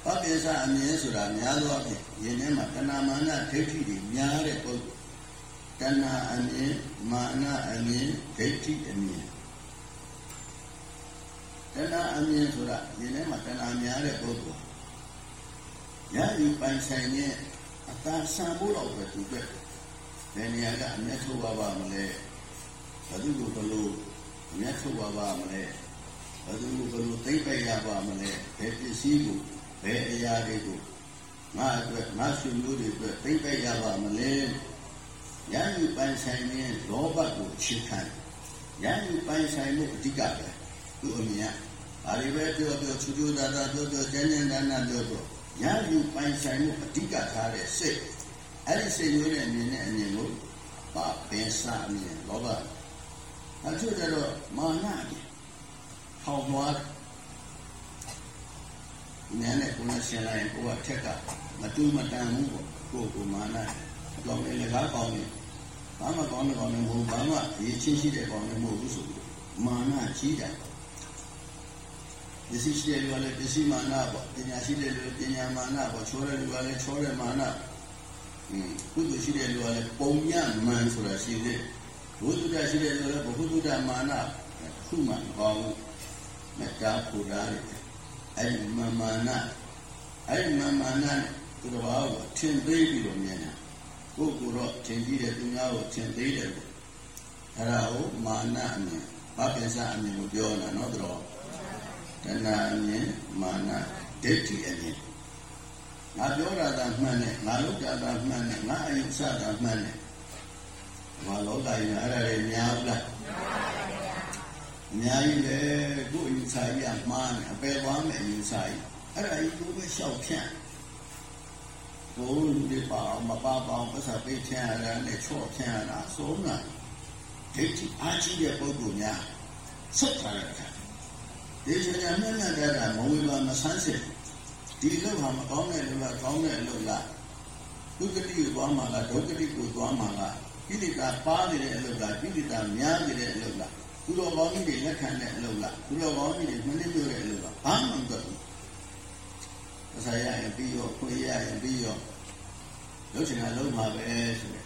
ပပိစအမြင်ဆိုတာများသောအားဖြင့်ယင်ထဲမှာတဏမာနဒိဋ္ဌိတွေများတဲ့ပုဂ္ဂိုလ်တဏအမြင်မာနအမြင်ဒိဋ္ဌိအမြင် တဏအမြင်ဆိုတာယင်ထဲမှာတဏများတဲ့ပုဂ္ဂိုလ်ရယူပိုင်ဆိုင်ရဲ့အသာဆံဖို့တော့ပဲသူကဘယ်နေရာကအမျက်ထုတ်ပါပါမလဲဘယ်သူကဘလို့အမျက်ထုတ်ပါပါမလဲဘယ်သူကဘလို့သိမ့်ပိုက်ရပါမလဲဘယ်ပစ္စည်းကိုဘယ်အရာတွေကိုငါအတွက်ငါရှင်မျိုးတွေအတွက်သိမ့်ပိုက်ရပါမလဲရယူပိုင်ဆိုင်ရဲ့လောဘကိုချစ်ခံရယူပိုင်ဆိုင်မှုအဓိကပဲ သူအမြင်အားရပဲပြောပြောချူချူသာသာပြောပြောကျန်းကျန်းတန်းတန်းပြောပြောရယူပိုင်ဆိုင်မှုအဓိကထားတဲ့စိတ်အဲ့ဒီစိတ်မျိုးနဲ့အမြင်နဲ့အမြင်ကိုပါပင်စားအမြင်လောဘအထူးတော့မာနကြီးဟောင်းသွားနည်းနဲ့ကိုယ်နဲ့ရှင်းလိုက်ရင်ကိုယ်ကထက်ကမတူးမတန်ဘူးပေါ့ကိုယ်ကိုမာနအကောင်လေးလည်းကားကောင်းနေဘာမှကောင်းနေကောင်းနေမဟုတ်ဘာမှအရေးချင်းရှိတဲ့ကောင်းနေမဟုတ်ဘူးဆိုပြီးမာနကြီးတယ် ပစ္စည်းရှိတဲ့လူကလည်းပစ္စည်းမာနပေါ့ပညာရှိတဲ့လူပညာမာနပေါ့ချောတဲ့လူကလည်းချောတဲ့မာနอืมကုသိုလ်ရှိတဲ့လူကလည်းပုံညမန်ဆိုတာရှိတယ်ဘုဒ္ဓရှိတဲ့လူကလည်းဘုဒ္ဓမာနခုမှမကောင်းဘူးမတားပူတာတယ်အဲ့ဒီမာမာနအဲ့ဒီမာမာနနဲ့သူတော်ဘာကိုထင်သေးပြီးတော့မြင်တာကိုယ်ကိုယ်တော့ထင်ကြည့်တဲ့သူများကိုထင်သေးတယ်အဲ့ဒါကိုမာနအမြင်ဘာပင်စအမြင်ကိုပြောတာနော်တော် တဏှာအမြင်မာနဒိဋ္ဌိအမြင်ငါပြောတာသာမှန်တယ်ငါလုပ်တာသာမှန်တယ်ငါအယူဆတာမှန်တယ်ဘာလောကကြီးအဲ့ဒါတွေများဘူးလားအများကြီးပဲကိုယ်အယူဆကြီးကမှားတယ်အပယ်သွားမယ်အယူဆကြီးအဲ့ဒါကြီးကိုပဲရှောက်ဖြန့်ဘိုးလူတွေပါအောင်မပါပါအောင်ပတ်စာပေးဖြန့်ရတာနဲ့ချော့ဖြန့်ရတာဆုံးတာဒိဋ္ဌိအားကြီးတဲ့ပုဂ္ဂိုလ်များဆွတ်ထားတဲ့အခါ ဒီစညာမျက်နှာကြတာမဝေပါမဆန်းစစ်ဒီလောက်ဟာမကောင်းတဲ့လူကကောင်းတဲ့လူလားဒုက္ခတိကိုသွားမှာလားဒုက္ခတိကိုသွားမှာလားကိလေသာပါနေတဲ့အလုပ်လားကိလေသာများနေတဲ့အလုပ်လားသူတော်ကောင်းကြီးတွေလက်ခံတဲ့အလုပ်လားသူတော်ကောင်းကြီးတွေမနစ်မြို့တဲ့အလုပ်လားဘာမှမလုပ်ဘူး။ဒါဆိုရင်ပြီးရောခွေရရင်ပြီးရောလုပ်ချင်တာလုပ်မှာပဲဆိုတဲ့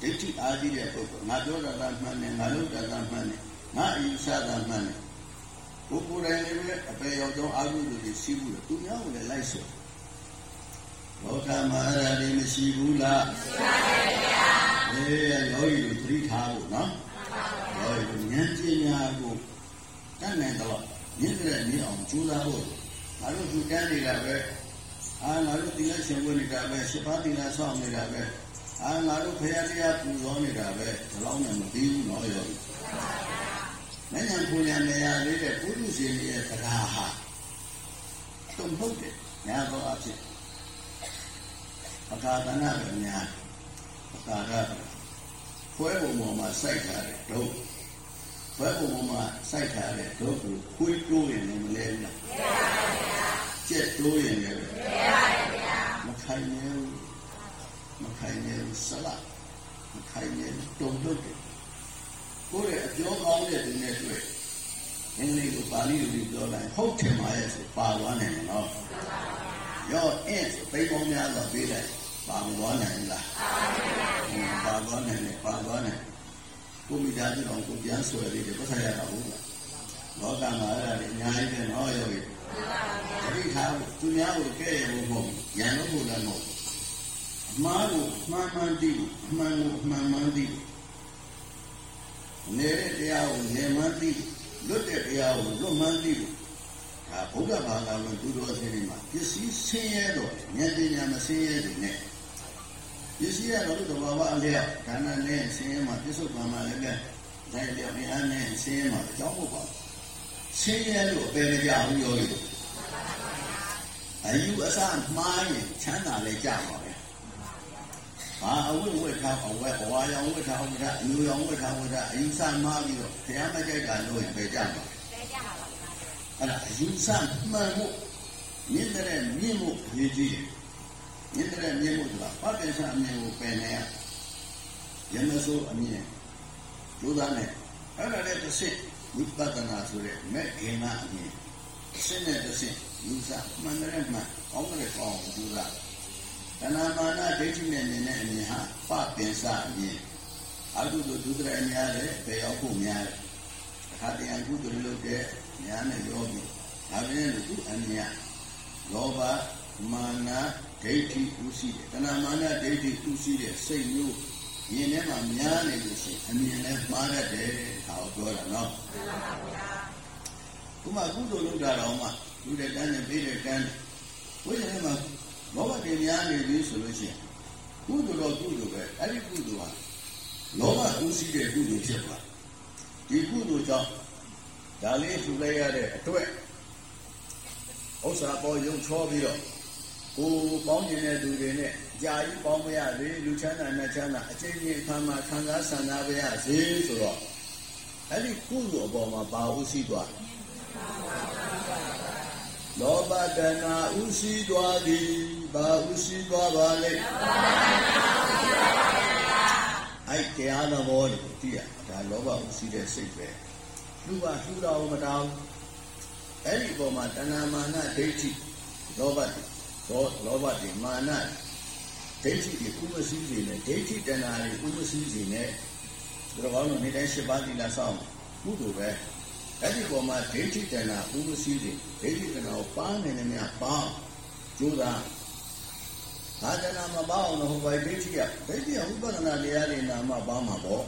ဒိဋ္ဌိအားကြီးတဲ့ပုဂ္ဂိုလ်ငါပြောတာကမှန်တယ်ငါလုပ်တာကမှန်တယ်ငါအယူဆတာမှန်တယ် ကိုကိုယ်တိုင်လည်းပဲအပေရောက်ကြောင်းအာဟုလူတွေရှိဘူးလေသူများကိုလည်းလိုက်ဆိုလောကမှာအဲ့ဒါတွေမရှိဘူးလားမရှိပါဘူးဗျာအေးယောဂီတို့သတိထားဖို့နော်ယောဂီတို့ဉာဏ်ပညာကိုတတ်နိုင်တော့မြင့်တဲ့မြင့်အောင်ကြိုးစားဖို့ငါတို့သူတန်းနေတာပဲအာငါတို့သီလရှင်ဝင်နေတာပဲရှစ်ပါးသီလဆောင်နေတာပဲအာငါတို့ဖရာတရားပူဇော်နေတာပဲဒီလောက်နဲ့မပြီးဘူးနော်ယောဂီ မဉ္ဇဉ်ပူညာနေရာလေးတဲ့ပုရုရှင်ရဲ့တရားဟာတုံ့ဟုတ်တယ်ညာတော့အဖြစ်အကာသနာပဲများအကာရခွဲပုံပေါ်မှာစိုက်ထားတဲ့ဒုက္ခခွဲပုံပေါ်မှာစိုက်ထားတဲ့ဒုက္ခကိုခွေးတိုးရင်လည်းမလဲဘူးလားမလဲပါဘူးဗျာကျက်တိုးရင်လည်းမလဲပါဘူးဗျာမခိုင်နေဘူးမခိုင်နေဘူးဆလမခိုင်နေတုံ့ဟုတ်တယ် ကိုယ့်ရဲ့အပြောကောင်းတဲ့သူနဲ့တွေ့အင်္ဂလိပ်လိုပါဠိလိုပြောလိုက်ဟုတ်တယ်မှာရဲ့ဆိုပါသွားနိုင်တယ်နော်ရောအဲ့ပိတ်ပေါင်းများစွာပေးလိုက်ပါမသွားနိုင်လားပါသွားနိုင်တယ်ပါသွားနိုင်ကိုမိသားစုတော်ကိုပြန်ဆွဲလေးတွေပတ်ဆက်ရတာဟုတ်လားလောကမှာအဲ့ဒါတွေအများကြီးပဲနော်ယောဂီတတိထားသူများကိုကဲရဖို့မဟုတ်ရန်လို့ဖို့လည်းမဟုတ်အမှားကိုမှန်မှန်သိအမှန်ကိုမှန်မှန်သိ နေတဲ့တရားကိုနေမှန်းသိလွတ်တဲ့တရားကိုလွတ်မှန်းသိဒါဘုရားဘာသာဝင်သူတော်စင်တွေမှာပစ္စည်းဆင်းရဲတော့ဉာဏ်ပညာမဆင်းရဲတဲ့နဲ့ပစ္စည်းကတော့သဘာဝအလျောက်ဒါနနဲ့ဆင်းရဲမှာပြစ္ဆုတ်ပါမှာလည်းပဲဒါလျောက်ဉာဏ်နဲ့ဆင်းရဲမှာအကြောင်းမဟုတ်ပါဘူးဆင်းရဲလို့အပေမကြဘူးရောလို့အယူအဆမှားရင်ချမ်းသာလည်းကြပါပဲ ဘာအဝိဝိထားအဝဲအဝါရောင်ဝိထားဝိထားအညူရောင်ဝိထားဝိထားအယူဆမှားပြီးတော့ဘုရားမကြိုက်တာလို့ရင်ပဲကြမှာပဲကြပါပါအဲ့ဒါအယူဆမှန်မှုမြင့်တဲ့မြင့်မှုရည်ကြီးမြင့်တဲ့မြင့်မှုဆိုတာပဋ္ဌာန်းအမြင်ကိုပယ်နေရရမစိုးအမြင်ဒုသားနဲ့အဲ့ဒါလည်းတစ်စစ်ဝိပဿနာဆိုတဲ့မဲ့ဂေနအမြင်တစ်စစ်နဲ့တစ်စစ်ယူဆမှန်တဲ့မှန်ဩကောင်းတယ်ကောင်းအောင်ကြိုးစား တဏမာနဒိဋ္ဌိနဲ့မြင်တဲ့အမြင်ဟာပပင်စအမြင်အကုသိုလ်ဒုစရိုက်များတယ်ဘယ်ရောက်ဖို့များတယ်အခါတည်းအကုသိုလ်လုပ်တဲ့ညာနဲ့ယောဂီဒါပဲလို့သူအမြင်လောဘမာနဒိဋ္ဌိဥရှိတယ်တဏမာနဒိဋ္ဌိဥရှိတဲ့စိတ်မျိုးမြင်ထဲမှာများနေလို့ရှိရင်အမြင်နဲ့မှားတတ်တယ်ဒါကိုပြောတာနော်မှန်ပါဗျာခုမှကုသိုလ်လုပ်တာတော့မှလူတဲ့တန်းနဲ့ပြေးတဲ့တန်းဝိဇ္ဇာနဲ့မှာ လောဘတွေများနေပြီဆိုလို့ရှိရင်ကုသိုလ်တော့ကုသိုလ်ပဲအဲ့ဒီကုသိုလ်ဟာလောဘဥရှိတဲ့ကုသိုလ်ဖြစ်ပါဒီကုသိုလ်ကြောင့်ဒါလေးထူလိုက်ရတဲ့အတွက်ဥစ္စာပေါ်ရုံချောပြီးတော့ကိုပေါင်းနေတဲ့သူတွေနဲ့ကြာကြီးပေါင်းမရသေးလူချမ်းသာနဲ့ချမ်းသာအချင်းချင်းခံမှာခံစားဆန္ဒပါရစေဆိုတော့အဲ့ဒီကုသိုလ်အပေါ်မှာဘာဥရှိသွား လောဘတဏဥရှိသွားသည်ဘာဥရှိသွားပါလဲအဲ့တရားတော်ဘောကိုသိရဒါလောဘဥရှိတဲ့စိတ်ပဲလူပါလှူတော်မတောင်းအဲ့ဒီအပေါ်မှာတဏမာနဒိဋ္ဌိလောဘဒေါလောဘတွေမာနဒိဋ္ဌိတွေဥပစည်းတွေနဲ့ဒိဋ္ဌိတဏှာတွေဥပစည်းတွေနဲ့ဒီလိုကောင်းလို့နေတိုင်း၈ပါးသီလဆောင်ကုသိုလ်ပဲ အဲ့ဒီပေါ်မှာဒိဋ္ဌိတဏှာဥပစည်းတွေဒိဋ္ဌိတဏှာကိုပါနေနေများပါကျိုးတာဘာတဏှာမပါအောင်လို့ဟိုဘိုင်ဒိဋ္ဌိကဒိဋ္ဌိကဥပဒနာတရားတွေနာမှာပါမှာပေါ့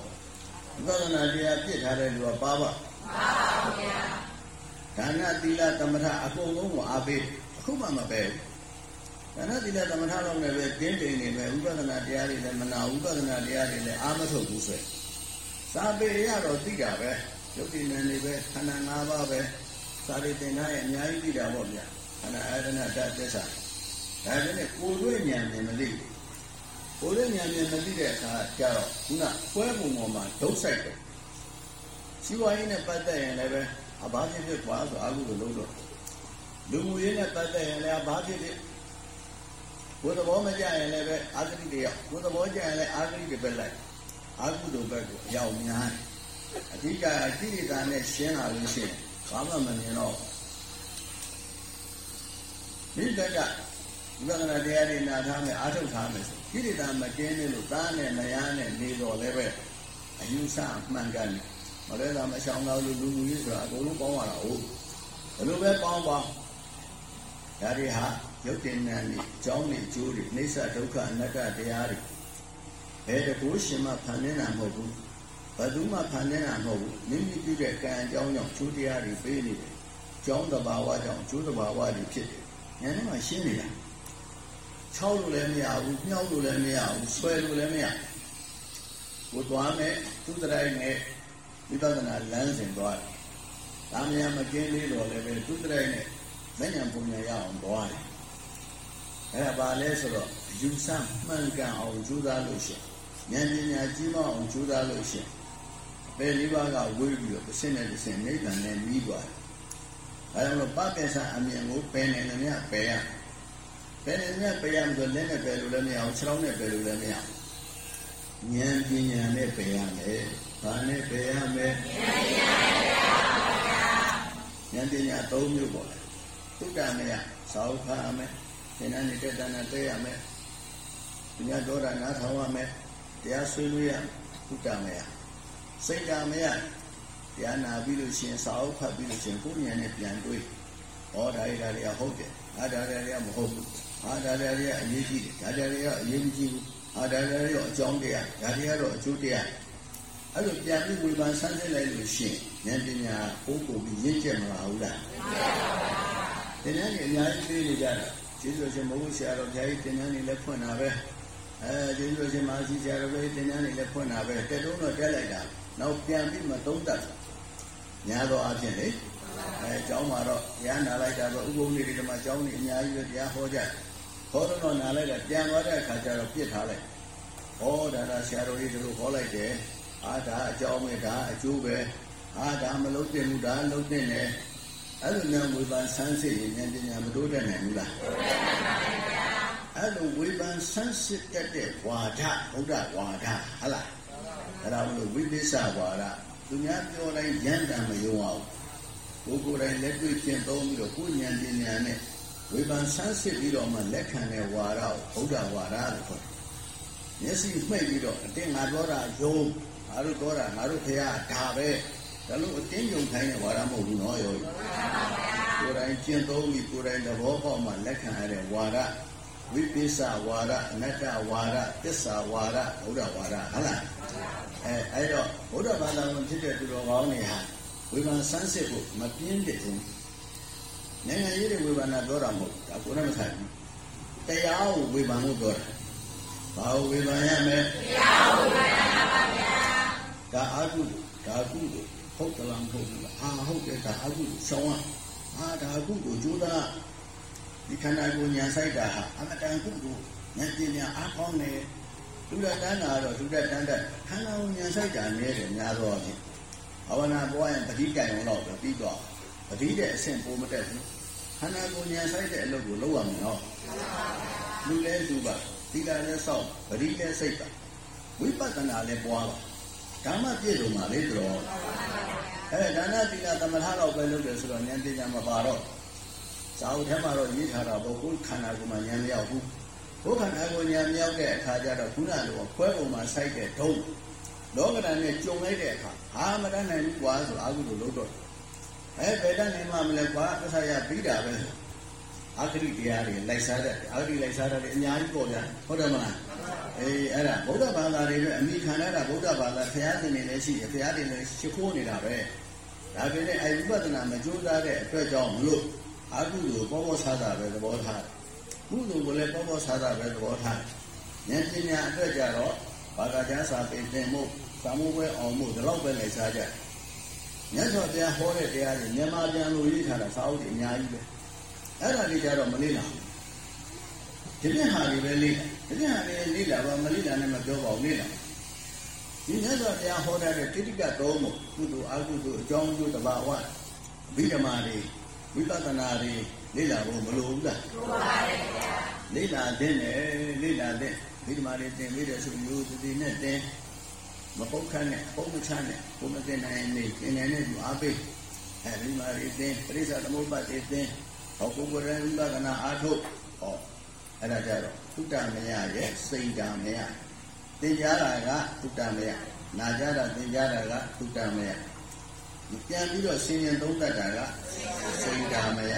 ဥပဒနာတရားပြစ်ထားတဲ့လူကပါပါပါပါဗျာဒါနသီလသမထအကုန်လုံးကိုအားပေးအခုမှမပဲဘူးဒါနသီလသမထတော့လည်းပဲတင်းတိမ်နေပဲဥပဒနာတရားတွေလည်းမနာဥပဒနာတရားတွေလည်းအာမထုတ်ဘူးဆိုစာပေရတော့သိတာပဲ ယုတ်တိနံနေပဲခန္ဓာ၅ပါးပဲစာရိတင်ထားရဲ့အများကြီးသိတာပေါ့ဗျာခန္ဓာအာရဏဓာတ်သစ္စာဒါပေမဲ့ကိုယ်တွေ့ဉာဏ်နဲ့မသိကိုယ်တွေ့ဉာဏ်နဲ့မသိတဲ့အခါကျတော့ခုနပွဲပုံပေါ်မှာဒုတ်ဆိုင်တယ်ရှိဝါရင်းနဲ့ပတ်သက်ရင်လည်းပဲအဘာဖြစ်ဖြစ်ကွာဆိုအာဟုလိုလုံးတော့လူမှုရေးနဲ့ပတ်သက်ရင်လည်းအဘာဖြစ်ဖြစ်ကိုယ်သဘောမကျရင်လည်းပဲအာဂတိတွေရောက်ကိုယ်သဘောကျရင်လည်းအာဂတိတွေပဲလိုက်အာဟုလိုဘက်ကိုအရောက်များတယ် အဓိကအတိရိတာနဲ့ရှင်းလာလို့ရှိရင်ဘာမှမမြင်တော့ဒီဘက်ကဝိပဿနာတရားတွေနာထားမယ်အားထုတ်ထားမယ်ဆိုကိရိတာမကင်းနေလို့သားနဲ့မယားနဲ့နေတော့လည်းပဲအယူဆအမှန်ကန်တယ်မလဲတာမရှောင်တော့လူလူမှုရေးဆိုတာအကုန်လုံးပေါင်းရတာဟုတ်ဘယ်လိုပဲပေါင်းပေါင်းဒါတွေဟာရုပ်တင်နံနေအကြောင်းနဲ့အကျိုးတွေအိဋ္ဌဒုက္ခအနတ္တတရားတွေဘယ်တကူရှင်မှဖန်နေတာမဟုတ်ဘူး ဘယ်သူမှဖန်နေတာမဟုတ်ဘူးမိမိပြုတဲ့ကံအကြောင်းကြောင့်ကျိုးတရားတွေပေးနေတယ်ကြောင်းတဘာဝကြောင့်ကျိုးတဘာဝတွေဖြစ်တယ်ဉာဏ်နဲ့မှရှင်းနေတာချောက်လို့လည်းမရဘူးညှောက်လို့လည်းမရဘူးဆွဲလို့လည်းမရဘူးကိုသွားမယ်သူတရိုက်နဲ့ဝိပဿနာလမ်းစဉ်သွားတယ်။ဒါမြန်မကင်းလေးတော့လည်းပဲသူတရိုက်နဲ့မဉ္ဇဉ်ပုံညာရအောင်သွားတယ်။အဲ့ဒါပါလဲဆိုတော့ယူဆမှန်ကန်အောင်ကြိုးစားလို့ရှိရင်ဉာဏ်ပညာကြီးမအောင်ကြိုးစားလို့ရှိရင် ဘယ်လေးပါးကဝေးပြီးတော့တစ်ဆင့်နဲ့တစ်ဆင့်နိဗ္ဗာန်နဲ့ပြီးသွားတယ်။အဲဒါလို့ပပိသအမြင်ကိုပယ်နေတယ်မြတ်ပယ်ရပယ်နေမြတ်ပယ်ရမယ်ဆိုလက်နဲ့ပယ်လို့လည်းမရအောင်ခြေထောက်နဲ့ပယ်လို့လည်းမရအောင်ဉာဏ်ပညာနဲ့ပယ်ရမယ်။ဘာနဲ့ပယ်ရမလဲဉာဏ်ပညာနဲ့ပယ်ရပါဗျာဉာဏ်ပညာ၃မျိုးပေါ့လေသုတ္တမယသာဝခအမယ်ဉာဏ်နဲ့တက်တနာတဲရမယ်ပညာတော်တာနားထောင်ရမယ်တရားဆွေးနွေးရသုတ္တမယ စိတ်ဓာမယတရားနာပြီးလို့ရှိရင်စာအုပ်ဖတ်ပြီးလို့ရှိရင်ကိုယ်ဉာဏ်နဲ့ပြန်တွေးဟောဒါရီဒါတွေကဟုတ်တယ်အားဒါတွေကမဟုတ်ဘူးအားဒါတွေကအရေးကြီးတယ်ဒါတွေကအရေးမကြီးဘူးအားဒါတွေကအကြောင်းတရားဒါတွေကတော့အကျိုးတရားအဲ့လိုပြန်ပြီးဝေဖန်ဆန်းစစ်လိုက်လို့ရှိရင်ဉာဏ်ပညာပို့ပို့ပြီးရင့်ကျက်မလာဘူးလားမှန်ပါပါတင်တဲ့နေအများကြီးသိနေကြတာကျေးဇူးရှင်မဟုတ်ဆရာတော်ဘုရားကြီးတင်တဲ့နေလည်းဖွင့်တာပဲအဲကျေးဇူးရှင်မာစီဆရာတော်ဘုရားတင်တဲ့နေလည်းဖွင့်တာပဲတက်တုံးတော့တက်လိုက်တာ နောက်ပြန်ပြီးမသုံးတတ်ညာတော့အဖြစ်လေအဲအကြောင်းမှာတော့ရဟန္တာလိုက်တာတော့ဥပုံနေဒီမှာအကြောင်းနေအများကြီးပဲတရားဟောကြဟောတော့နားလိုက်တာပြန်သွားတဲ့အခါကျတော့ပြစ်ထားလိုက်ဟောဒါဒါဆရာတော်ကြီးတို့ဟောလိုက်တယ်အာဒါအကြောင်းပဲဒါအကျိုးပဲအာဒါမလုံးတင်ဘူးဒါလုံးတင်တယ်အဲ့လိုညာဝေဖန်ဆန်းစစ်ရင်ဉာဏ်ပညာမတိုးတက်နိုင်ဘူးလားတိုးတက်နိုင်ပါဘူးဗျာအဲ့လိုဝေဖန်ဆန်းစစ်တတ်တဲ့ဝါဒဘုရားဝါဒဟုတ်လား အဲ့ဒါလို့ဝိသေသဝါဒသူများပြောတိုင်းဉာဏ်တံမယုံအောင်ကိုယ်ကိုယ်တိုင်လက်တွေ့ကျင့်သုံးပြီးတော့ကိုယ်ဉာဏ်ပညာနဲ့ဝေဖန်ဆန်းစစ်ပြီးတော့မှလက်ခံတဲ့ဝါဒကိုဗုဒ္ဓဝါဒလို့ခေါ်တယ်မျက်စိမှိတ်ပြီးတော့အတင်းငါပြောတာယုံငါတို့ပြောတာငါတို့ဖះဒါပဲဒါလို့အတင်းယုံခိုင်းတဲ့ဝါဒမဟုတ်ဘူးနော်ယောဂီကိုယ်တိုင်ကျင့်သုံးပြီးကိုယ်တိုင်သဘောပေါက်မှလက်ခံရတဲ့ဝါဒ ဝိပိဿဝါဒအနတ္တဝါဒသစ္စာဝါဒဗုဒ္ဓဝါဒဟုတ်လားအဲအဲ့တော့ဗုဒ္ဓဘာသာဝင်ဖြစ်တဲ့သူတော်ကောင်းတွေဟာဝေဖန်ဆန်းစစ်ဖို့မပြင်းတဲ့ဘူးနိုင်ငံရေးတွေဝေဖန်တာပြောတာမဟုတ်ဒါကိုယ်နဲ့မဆိုင်ဘူးတရားကိုဝေဖန်ဖို့ပြောတာဘာကိုဝေဖန်ရမလဲတရားကိုဝေဖန်ရပါဗျာဒါအကုဒါကုဟုတ်တယ်လားမဟုတ်ဘူးလားအာဟုတ်တယ်ဒါအကုရှောင်းอ่ะအာဒါအကုကိုကြိုးစား ဒီခန္ဓာကိုညာဆိုင်တာဟာအမတန်ကုကိုဉာဏ်ပညာအားကောင်းတယ်လူရတန်းတာတော့လူရတန်းတဲ့ခန္ဓာကိုညာဆိုင်တာနည်းတယ်များသောအားဖြင့်ဘာဝနာပွားရင်ပဋိကံအောင်တော့ပြီးတော့ပဋိတဲ့အဆင့်ပိုမတက်ဘူးခန္ဓာကိုညာဆိုင်တဲ့အလုပ်ကိုလုပ်ရမယ်နော်လူလဲလူပါဒီကလည်းစောက်ပဋိလဲစိတ်ပါဝိပဿနာလည်းပွားပါဓမ္မပြည့်စုံပါလေတော်အဲဒါနသီလသမထတော့ပဲလုပ်တယ်ဆိုတော့ဉာဏ်ပညာမပါတော့ ဇာဝထဲမှာတော့ရေးထားတာပေါ့ကိုယ်ခန္ဓာကိုယ်မှာဉာဏ်မရောက်ဘူးကိုယ်ခန္ဓာကိုယ်ဉာဏ်မရောက်တဲ့အခါကျတော့ခုနလိုခွဲပုံမှာစိုက်တဲ့ဒုံလောကဓာတ်နဲ့ကြုံလိုက်တဲ့အခါအာမတတ်နိုင်ဘူးကွာဆိုအာဟုလိုလုပ်တော့အဲဘယ်တတ်နိုင်မှမလဲကွာပစ္စယပြီးတာပဲအာခရိတရားတွေလိုက်စားတဲ့အာခရိလိုက်စားတဲ့အများကြီးပေါ့ဗျာဟုတ်တယ်မလားအေးအဲ့ဒါဗုဒ္ဓဘာသာတွေနဲ့အမိခံရတာဗုဒ္ဓဘာသာဘုရားရှင်တွေလည်းရှိတယ်ဘုရားတွေလည်းရှိခိုးနေတာပဲဒါပေမဲ့အဲဝိပဿနာမကြိုးစားတဲ့အတွက်ကြောင့်မလို့ အာဟုလိုပေါ်ပေါ်ဆားတာပဲသဘောထားကုသိုလ်ကိုလည်းပေါ်ပေါ်ဆားတာပဲသဘောထားဉာဏ်ပညာအတွက်ကြတော့ဘာသာကျမ်းစာပေသင်မှုသာမှုပွဲအောင်မှုဒီလောက်ပဲလိုက်စားကြမြတ်စွာဘုရားဟောတဲ့တရားတွေမြန်မာပြန်လို့ရေးထားတာစာအုပ်တွေအများကြီးပဲအဲ့ဒါတွေကြတော့မလေးလာဘူးဒီပြဟာတွေပဲလေးဒီပြဟာတွေလေးလာပါမလေးလာနဲ့မပြောပါဘူးလေးလာဒီမြတ်စွာဘုရားဟောတဲ့တိတိကတော်မှုကုသိုလ်အကုသိုလ်အကြောင်းကျိုးတဘာဝအဘိဓမ္မာတွေ ဝိပဿနာတွေလေ့လာဖို့မလိုဘူးလားလိုပါတယ်ဗျာလေ့လာတဲ့နဲ့လေ့လာတဲ့ဝိဓမ္မာတွေသင်ပြီးတဲ့ဆိုမျိုးတည်နဲ့သင်မပုတ်ခတ်နဲ့ပုံမချနဲ့ပုံမသိနိုင်နေသင်နိုင်တဲ့သူအားပေးအဲဒီမှာတွေသင်ပရိစ္ဆာသမုပ္ပါတွေသင်ဟောပုဂ္ဂိုလ်ရဝိပဿနာအားထုတ်ဟောအဲ့ဒါကြတော့သုတ္တမယရဲ့စိတ်ဓာမယသင်ကြားတာကသုတ္တမယနာကြတာသင်ကြားတာကသုတ္တမယ ပြန်ပြီးတော့ဆင်ញံသုံးတတ်တာကစိတ်ဓာမယ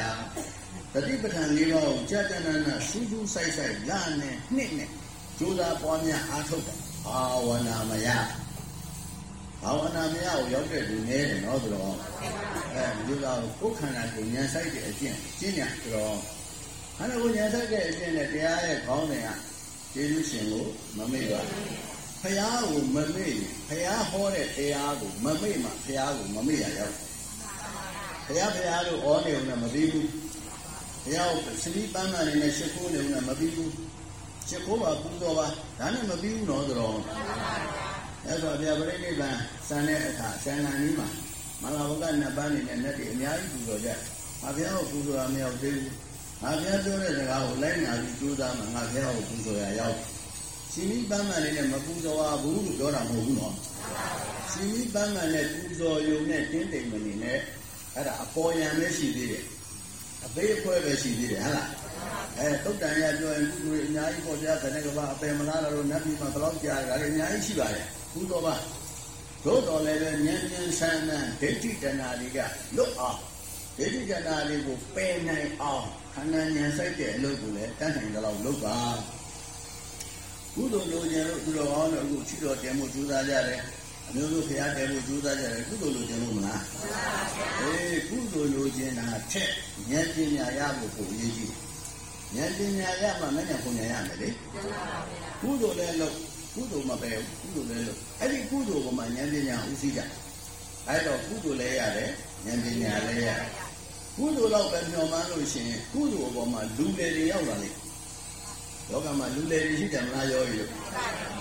တတိပဋ္ဌာန်၄ပါးကိုကြာတနာနာစူးစူးဆိုင်ဆိုင်လာနဲ့နှစ်နဲ့ကြိုးစားပွားများအားထုတ်တာဘာဝနာမယဘာဝနာမယကိုရောက်တဲ့လူနည်းတယ်နော်ဆိုတော့အဲလူသားကိုကိုယ်ခန္ဓာကိုဉာဏ်ဆိုင်တဲ့အကျင့်ကျင့်ညာဆိုတော့ခန္ဓာကိုဉာဏ်ဆိုင်တဲ့အကျင့်နဲ့တရားရဲ့ခေါင်းစဉ်ကကျေးဇူးရှင်ကိုမမေ့ပါ ဖះကိုမမေ့ဖះဟောတဲ့တရားကိုမမေ့မှဖះကိုမမေ့ရရောက်ဖះဖះလို့ဩနေုံနဲ့မပြီးဘူးဘုရားကိုစတိပန်းမှန်နေနဲ့ရှ िख ိုးနေုံနဲ့မပြီးဘူးရှ िख ိုးပါပူတော်ပါဒါနဲ့မပြီးဘူးနော်ဆိုတော့အဲ့တော့ဗျာပရိနိဗ္ဗာန်စံတဲ့အခါဆန္ဒနီးမှာမလာဘုကနှစ်ပန်းနေတဲ့နဲ့တည်းအများကြီးပူတော်ကြ။ငါဘုရားကိုပူဇော်ရမရောက်သေးဘူး။ငါဘုရားပြောတဲ့စကားကိုလိုက်နာပြီးကြိုးစားမှငါဘုရားကိုပူဇော်ရရောက်။ ရှင်မိပန်းမှန်လေးနဲ့မပူဇော်ရဘူးလို့ပြောတာမဟုတ်ဘူးနော်။ရှင်မိပန်းမှန်နဲ့ပူဇော်ယုံနဲ့တင်းတိမ်မနေနဲ့အဲ့ဒါအပေါ်ယံပဲရှိသေးတယ်။အသေးအဖွဲပဲရှိသေးတယ်ဟဟလား။အဲတုတ်တန်ရပြောရင်ကုသိုလ်အများကြီးပေါ်ကြတဲ့ကဘာအပယ်မလားလို့နတ်ပြည်မှာဘယ်တော့ကြားကြတယ်အများကြီးရှိပါတယ်။ကုသိုလ်ပါသို့တော်လည်းပဲဉာဏ်ဉာဏ်ဆန်းဆန်းဒိဋ္ဌိတဏှာတွေကလွတ်အောင်ဒိဋ္ဌိတဏှာတွေကိုပယ်နိုင်အောင်ခန္ဓာဉာဏ်စိုက်တဲ့အလုပ်ကိုလည်းတန်းနိုင်တဲ့လောက်လုပ်ပါ ကုသိုလ်လိုချင်လို့သူတော်ကောင်းတို့အခုချီတော်တယ်မှုကြိုးစားကြတယ်အမျိုးမျိုးဖရားတယ်မှုကြိုးစားကြတယ်ကုသိုလ်လိုချင်လို့မလားမှန်ပါဗျာအေးကုသိုလ်လိုချင်တာထက်ဉာဏ်ပညာရဖို့ကိုအရေးကြီးဉာဏ်ပညာရမှမဉဏ်ပညာရမယ်လေမှန်ပါဗျာကုသိုလ်လည်းလုပ်ကုသိုလ်မပဲကုသိုလ်လည်းလုပ်အဲ့ဒီကုသိုလ်ကမှဉာဏ်ပညာဥသိကြအဲ့တော့ကုသိုလ်လည်းရတယ်ဉာဏ်ပညာလည်းရတယ်ကုသိုလ်တော့ပဲမျှော်မှန်းလို့ရှိရင်ကုသိုလ်အပေါ်မှာလူလေတွေရောက်လာလိမ့် လောကမှာလူလေတွေရှိတယ်မလားရောရည်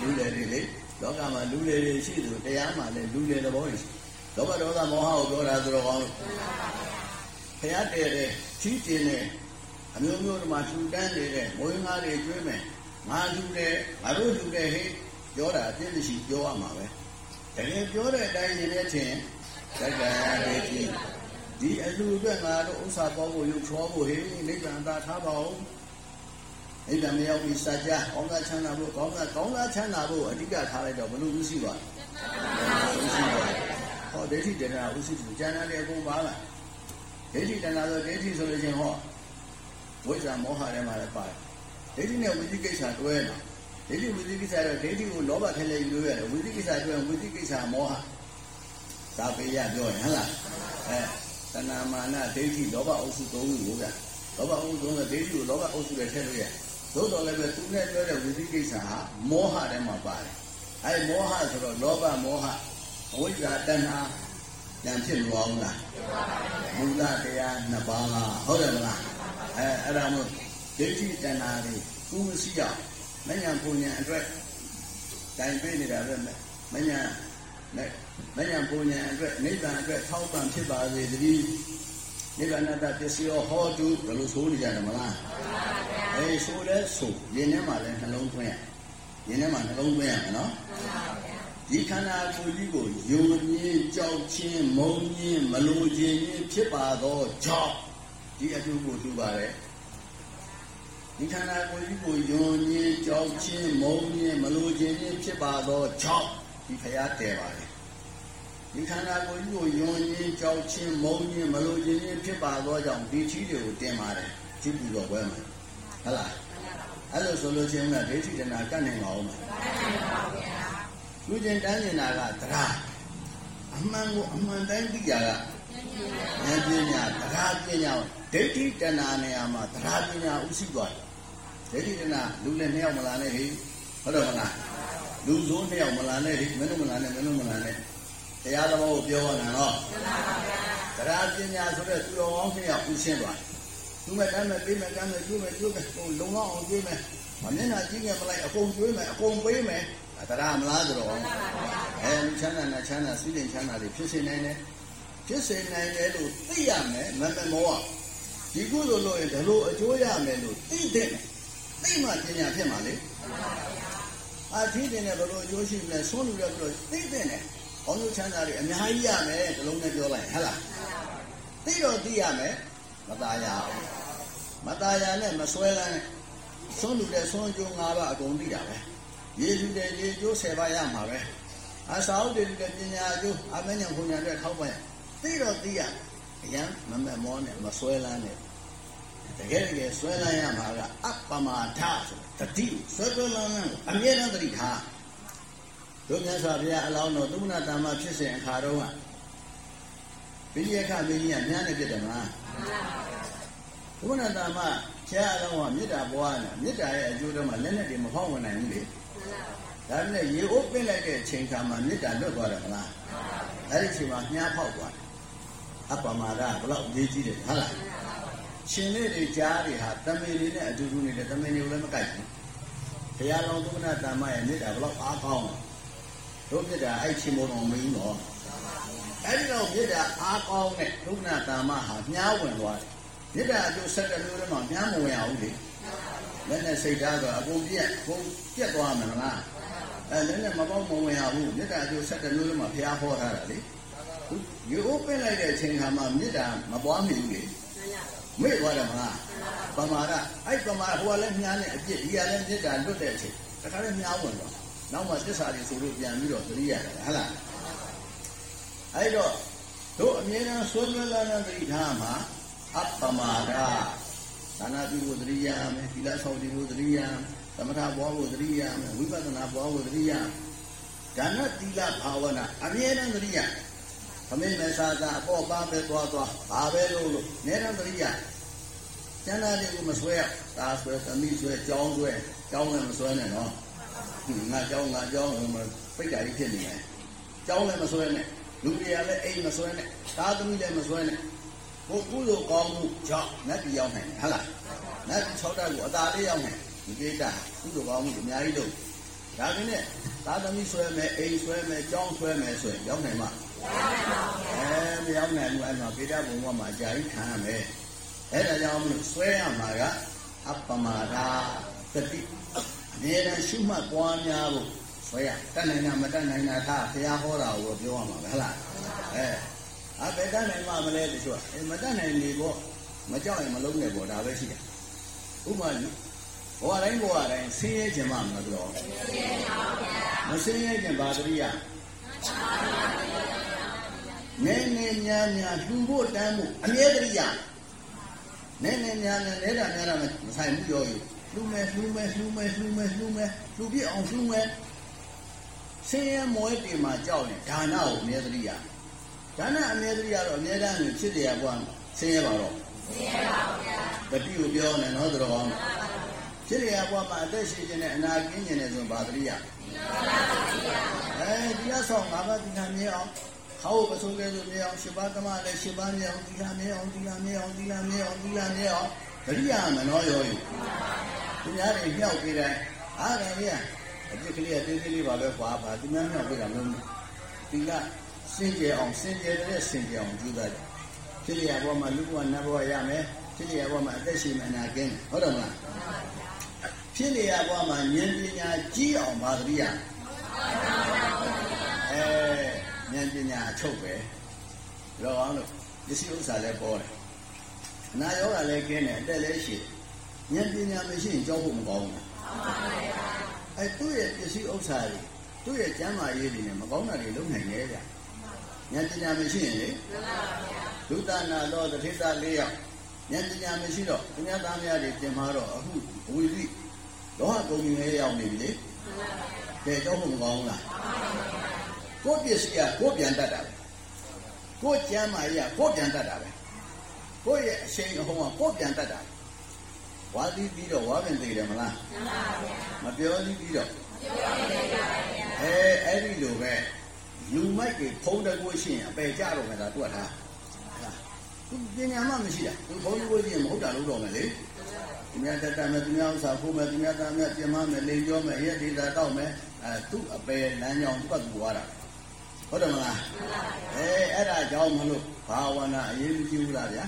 လူလေတွေလေလောကမှာလူလေတွေရှိသူတရားမှာလည်းလူလေသဘောရှိလောဘဒေါသမောဟကိုပြောတာဆိုတော့ကောင်းဖျားတယ်တယ်ချီးတင်တယ်အမျိုးမျိုးဒီမှာထူတန်းနေတဲ့မွေးငါးတွေကျွေးမယ်ငါလူတယ်ငါတို့လူတယ်ဟဲ့ပြောတာအပြည့်မရှိပြောရမှာပဲတကယ်ပြောတဲ့အတိုင်းနေနဲ့ချင်းသက္ကာရဒိဋ္ဌိဒီအလူအတွက်ငါတို့ဥစ္စာပေါ်ဖို့ရုပ်ချောဖို့ဟေးနိဗ္ဗာန်သာထားပါဦး နိဗ္ဗာန်မရောက်ပြီးစัจ जा ကောင်းတာချမ်းသာဖို့ကောင်းတာကောင်းတာချမ်းသာဖို့အဓိကထားလိုက်တော့ဘလို့ဥရှိပါဥရှိပါဟောဒိဋ္ဌိတဏှာဥရှိသူဉာဏ်နဲ့အကုန်ပါလားဒိဋ္ဌိတဏှာဆိုဒိဋ္ဌိဆိုလို့ချင်းဟောဝိဇ္ဇာမောဟထဲမှာလည်းပါတယ်ဒိဋ္ဌိနဲ့ဝိသိကိစ္စတွဲတာဒိဋ္ဌိဝိသိကိစ္စတော့ဒိဋ္ဌိကိုလောဘထဲလေးယူလို့ရတယ်ဝိသိကိစ္စတွဲဝိသိကိစ္စမောဟသာပေရပြောရင်ဟဟလားအဲတဏမာနဒိဋ္ဌိလောဘအုပ်စု၃ခုကိုဗျလောဘအုပ်စု၃ခုဒိဋ္ဌိကိုလောဘအုပ်စုနဲ့ထည့်လို့ရ သို့တော်လည်းပဲသူနဲ့ပြောတဲ့ဝိသိကိစ္စဟာမောဟထဲမှာပါတယ်အဲမောဟဆိုတော့လောဘမောဟအဝိဇ္ဇာတဏှာပြန်ဖြစ်လို့အောင်လားမူလတရားနှစ်ပါးလားဟုတ်တယ်မလားအဲအဲ့ဒါမို့ဒိဋ္ဌိတဏှာတွေကုမရှိအောင်မညာပူညာအတွက်တိုင်ပေးနေတာပဲမညာနဲ့မညာပူညာအတွက်နိဗ္ဗာန်အတွက်ထောက်ပံ့ဖြစ်ပါစေတည်း နိဗ္ဗာန်တပစ္စယောဟောတုဘယ်လိုဆိုနေကြတယ်မလားအေးဆိုလဲဆိုရင်ထဲမှာလည်းနှလုံးသွင်းရရင်ထဲမှာနှလုံးသွင်းရမယ်နော်ဒီခန္ဓာကိုယ်ကြီးကိုယုံညင်းကြောက်ချင်းမုံညင်းမလိုခြင်းဖြစ်ပါသောကြောင့်ဒီအတူကိုတူပါတယ်ဒီခန္ဓာကိုယ်ကြီးကိုယုံညင်းကြောက်ချင်းမုံညင်းမလိုခြင်းဖြစ်ပါသောကြောင့်ဒီဖရာတည်ပါတယ် ဒီခန္ဓာကိုယ်ကြီးကိုယုံညင်းကြောက်ချင်းမုံညင်းမလိုခြင်းဖြစ်ပါသောကြောင့်ဒီချီးတွေကိုတင်ပါတယ်ကြည့်ပြီးတော့ဘယ်မှာဟုတ်လားအဲ့လိုဆိုလို့ချင်းကဒိဋ္ဌိတဏကတ်နိုင်ပါဦးမလားကတ်နိုင်ပါဗျာလူကျင်တန်းနေတာကတရားအမှန်ကိုအမှန်တိုင်းသိကြတာဉာဏ်ပညာတရားပညာဒိဋ္ဌိတဏနေရာမှာတရားပညာဥရှိသွားတယ်ဒိဋ္ဌိတဏလူလည်းနှစ်ယောက်မလာနဲ့ဟိဟုတ်တယ်မလားလူစိုးနှစ်ယောက်မလာနဲ့ဟိမင်းတို့မလာနဲ့မင်းတို့မလာနဲ့ တရားသဘောကိုပြောရတာနော်မှန်ပါဗျာတရားပညာဆိုတဲ့သူတော်ကောင်းနှစ်ယောက်ဥရှင်းသွားသူမဲ့တမ်းမဲ့ပြေးမဲ့တမ်းမဲ့ကျိုးမဲ့ကျိုးမဲ့ဟိုလုံလောက်အောင်ပြေးမဲ့မမျက်နှာကြီးငယ်မလိုက်အကုန်ကျွေးမယ်အကုန်ပေးမယ်တရားမလားဆိုတော့အဲလူချမ်းသာနဲ့ချမ်းသာစီးရင်ချမ်းသာတွေဖြစ်စေနိုင်တယ်ဖြစ်စေနိုင်တယ်လို့သိရမယ်မမမောဒီကုသိုလ်လို့ရင်ဒီလိုအကျိုးရမယ်လို့သိတဲ့သိမှပညာဖြစ်မှာလေအာဒီတင်နဲ့ဘယ်လိုအကျိုးရှိမလဲဆုံးလူတဲ့ဘယ်လိုသိတဲ့ နဲ့ဘောင်းလူချမ်းသာတွေအများကြီးရမယ်ဒီလုံးနဲ့ပြောလိုက်ဟဟလားသိတော့သိရမယ်မตายရအောင်မตายရနဲ့မဆွဲလန်းနဲ့ဆုံးလူတဲ့ဆုံးအကျိုး၅ပါးအကုန်သိတာပဲရေလူတဲ့ရေကျိုး၁၀ပါးရမှာပဲအစာဥတွေတဲ့ပညာကျိုးအမဉ္ဇဉ်ခွန်ညာတဲ့ထောက်ပံ့သိတော့သိရအရန်မမက်မောနဲ့မဆွဲလန်းနဲ့တကယ်တကယ်ဆွဲလန်းရမှာကအပ္ပမာထဆိုတတိဆွဲဆွဲလန်းလန်းအမြဲတမ်းသတိထား တို့မြတ်စွာဘုရားအလောင်းတော်သုမနာတမ္မဖြစ်စဉ်အခါတော့ကပိဋကမင်းကြီးကညာနဲ့ပြတယ်မလားသုမနာတမ္မဆရာအလောင်းကမေတ္တာပွားနေမေတ္တာရဲ့အကျိုးတော့မှလက်နဲ့တွေမဖောက်ဝင်နိုင်ဘူးလေဒါနဲ့ရေအိုးပင့်လိုက်တဲ့အချိန်ခါမှာမေတ္တာလွတ်သွားတယ်မလားအဲ့ဒီအချိန်မှာမြားဖောက်သွားတယ်အပ္ပမာဒဘလောက်ရေးကြည့်တယ်ဟုတ်လားရှင်လေးတွေကြားတွေဟာတမင်တွေနဲ့အတူတူနေတယ်တမင်တွေကိုလည်းမကိုက်ဘူးဘုရားလုံးသုမနာတမ္မရဲ့မေတ္တာဘလောက်အားကောင်းတို့ မေတ္တာအဲ့ချိန်မတော်မင်းတော့အဲ့ဒီတော့မေတ္တာအားကောင်းတဲ့သုမနာတမ္မဟာမြားဝင်သွားတယ်မေတ္တာအကျိုးဆက်တဲ့မျိုးတွေမှာမြားမဝင်အောင်လေလက်နဲ့စိတ်ထားဆိုအကုန်ပြက်အကုန်ပြက်သွားမှာမလားအဲလည်းနဲ့မပေါက်မဝင်ရဘူးမေတ္တာအကျိုးဆက်တဲ့မျိုးတွေမှာဘုရားဟောထားတာလေရေအိုးပင့်လိုက်တဲ့အချိန်ခါမှာမေတ္တာမပွားမိဘူးလေမေ့သွားတယ်မလားပမာဒအဲ့ပမာဟိုကလည်းမြားနဲ့အပြစ်ဒီကလည်းမေတ္တာလွတ်တဲ့အချိန်တခါလည်းမြားဝင်သွား နောက်မှသစ္စာတွေဆိုလို့ပြန်ပြီးတော့သတိရတယ်ဟုတ်လားအဲ့တော့တို့အမြဲတမ်းဆွေးနွေးလာတဲ့သတိထားမှာအပ္ပမာဒဒါနပြုဖို့သတိရမယ်သီလဆောက်တည်ဖို့သတိရမယ်သမထပွားဖို့သတိရမယ်ဝိပဿနာပွားဖို့သတိရဒါနသီလဘာဝနာအမြဲတမ်းသတိရသမင်းမဆာသာအပေါ်ပါပဲသွားသွားဘာပဲလို့လို့အမြဲတမ်းသတိရကျန်တာတွေကိုမဆွဲရတာဆွဲသမီးဆွဲကြောင်းဆွဲကြောင်းလည်းမဆွဲနဲ့နော် ငါကြောင်းငါကြောင်းဟိုမှာပိတ်တာကြီးဖြစ်နေတယ်ကြောင်းလည်းမဆွဲနဲ့လူတွေကလည်းအိမ်မဆွဲနဲ့သားသမီးလည်းမဆွဲနဲ့ကိုကုသိုလ်ကောင်းမှုကြောင့်နတ်ပြည်ရောက်နိုင်တယ်ဟုတ်လားနတ်၆တက်ကိုအသာလေးရောက်နိုင်ဒီကိစ္စကုသိုလ်ကောင်းမှုအများကြီးလုပ်ဒါပေမဲ့သာသမီဆွဲမယ်အိမ်ဆွဲမယ်ကြောင်းဆွဲမယ်ဆိုရင်ရောက်နိုင်မှာအဲမရောက်နိုင်ဘူးအဲ့မှာပေတဘုံဘမှာအကြာကြီးခံရမယ်အဲ့ဒါကြောင့်မလို့ဆွဲရမှာကအပ္ပမာဒတတိအ မြဲတမ်းရှုမှတ်ပွားများဖို့ဆွဲရတတ်နိုင်တာမတတ်နိုင်တာထားဘုရားဟောတာကိုပြောရမှာပဲဟုတ်လားအဲအဘယ်တတ်နိုင်မှမလဲတချို့အဲမတတ်နိုင်နေပေါ့မကြောက်ရင်မလုံးနဲ့ပေါ့ဒါပဲရှိတယ်ဥပမာဘဝတိုင်းဘဝတိုင်းဆင်းရဲခြင်းမှမလားပြောမဆင်းရဲခြင်းဘာတရိယာနေနေညာညာလှူဖို့တန်းမှုအမြဲတရိယာနေနေညာညာနေတာများတာမဆိုင်ဘူးပြောယူ လှူမယ်လှူမယ်လှူမယ်လှူမယ်လှူမယ်လှူပြအောင်လှူမယ်ဆင်းရဲမွဲတင်မှာကြောက်ရင်ဒါနကိုအမြဲတရိယာဒါနအမြဲတရိယာတော့အမြဲတမ်းဖြစ်တယ်ကွာဆင်းရဲပါတော့ဆင်းရဲပါဗျာတတိကိုပြောနေတော့တော်ကောင်းဖြစ်ရဘွားမှာအသက်ရှိခြင်းနဲ့အနာကင်းခြင်းနဲ့ဆိုဘာတရိယာအဲဒီရဆောင်ငါးပါးဒီနာမြေအောင်ဟောပစိုးကဲဆိုမြေအောင်ရှစ်ပါးကမလည်းရှစ်ပါးမြေအောင်ဒီလာမြေအောင်ဒီလာမြေအောင်ဒီလာမြေအောင်ဒီလာမြေအောင် တရိယာမနောရောယူသူများတွေမြောက်ပေးတယ်အားရရအပြစ်ကလေးအသေးသေးလေးပါပဲခွာပါသူများမြောက်ပေးတာမဟုတ်ဘူးဒီကစင်ကြယ်အောင်စင်ကြယ်တဲ့စင်ကြယ်အောင်ကြိုးစားတယ်ဖြစ်ရဘွားမှာလူဘဝနတ်ဘဝရမယ်ဖြစ်ရဘွားမှာအသက်ရှိမှအနာကင်းဟုတ်တယ်မလားဖြစ်နေရဘဝမှာဉာဏ်ပညာကြီးအောင်ပါသတိရအဲဉာဏ်ပညာအချုပ်ပဲလောအောင်လို့ပစ္စည်းဥစ္စာလည်းပေါ်တယ် အနာရောဂါလည်းကင်းတယ်အသက်လည်းရှိဉာဏ်ပညာမရှိရင်ကြောက်ဖို့မကောင်းဘူးအဲသူ့ရဲ့ပစ္စည်းဥစ္စာတွေသူ့ရဲ့ကျမ်းမာရေးတွေနဲ့မကောင်းတာတွေလုပ်နိုင်ရဲ့ဗျဉာဏ်ပညာမရှိရင်လေဒုသနာတော်တထိသ၄ယောက်ဉာဏ်ပညာမရှိတော့သူများသားများတွေပြင်မာတော့အခုအဝိဇ္ဇလောဟကုန်ကြီးလေးရောက်နေပြီလေကဲကြောက်ဖို့မကောင်းလားကိုပစ္စည်းကကိုပြန်တတ်တာပဲကိုကျမ်းမာရေးကကိုပြန်တတ်တာပဲ ကိုရဲ့အရှိန်အဟုံးကကိုပြန်တတ်တာဝါသီးပြီးတော့ဝါပင်သေးတယ်မလားမပြောသီးပြီးတော့အဲအဲ့ဒီလိုပဲလူမိုက်တွေဖုံးတကွရှိရင်အပယ်ကြတော့မယ်ဒါတွက်ထားသူပညာမှမရှိတာသူဘုန်းကြီးဝိဇ္ဇာမဟုတ်တာလို့တော့မယ်လေသူများတက်တာမယ်သူများဥစ္စာဖို့မယ်သူများသားများပြင်မမယ်လိန်ပြောမယ်ရက်ဒေတာတောက်မယ်အဲသူ့အပယ်လမ်းကြောင်းပတ်သူသွားတာ ဟုတ်တယ်မလားအဲအဲ့ဒါကြောင့်မလို့ဘာဝနာအရေးမကြီးဘူးလားဗျာ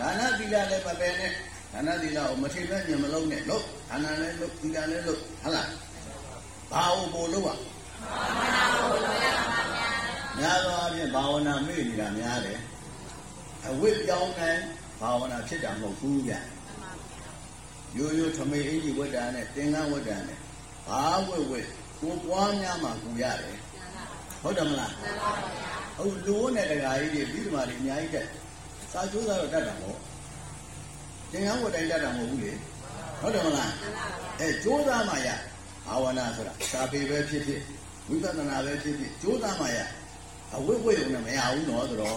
ဒါနသီလလည်းမပယ်နဲ့ဒါနသီလကိုမထိမဲ့ညမလုံးနဲ့လို့ဒါနလည်းလို့သီလလည်းလို့ဟုတ်လားဘာဝပို့လို့ပါဘာဝနာပို့လို့ရပါဗျာများသောအားဖြင့်ဘာဝနာမေ့နေတာများတယ်အဝိပြောင်းတိုင်းဘာဝနာဖြစ်တာမဟုတ်ဘူးဗျရိုးရိုးထမိတ်အင်ကြီးဝတ်တာနဲ့သင်္ကန်းဝတ်တာနဲ့ဘာဝတ်ဝတ်ကိုပွားများမှကူရတယ် ဟုတ်တယ်မလားဟုတ်လိုးနဲ့တကာကြီးတွေပြီးဒီမှာတွေအများကြီးတက်စာကျိုးသားတော့တတ်တာမဟုတ်သင်္ကန်းဝတ်တိုင်းတတ်တာမဟုတ်ဘူးလေဟုတ်တယ်မလားအဲကျိုးသားမှရဘာဝနာဆိုတာစာပေပဲဖြစ်ဖြစ်ဝိပဿနာပဲဖြစ်ဖြစ်ကျိုးသားမှရအဝိဝိုံနဲ့မရဘူးနော်ဆိုတော့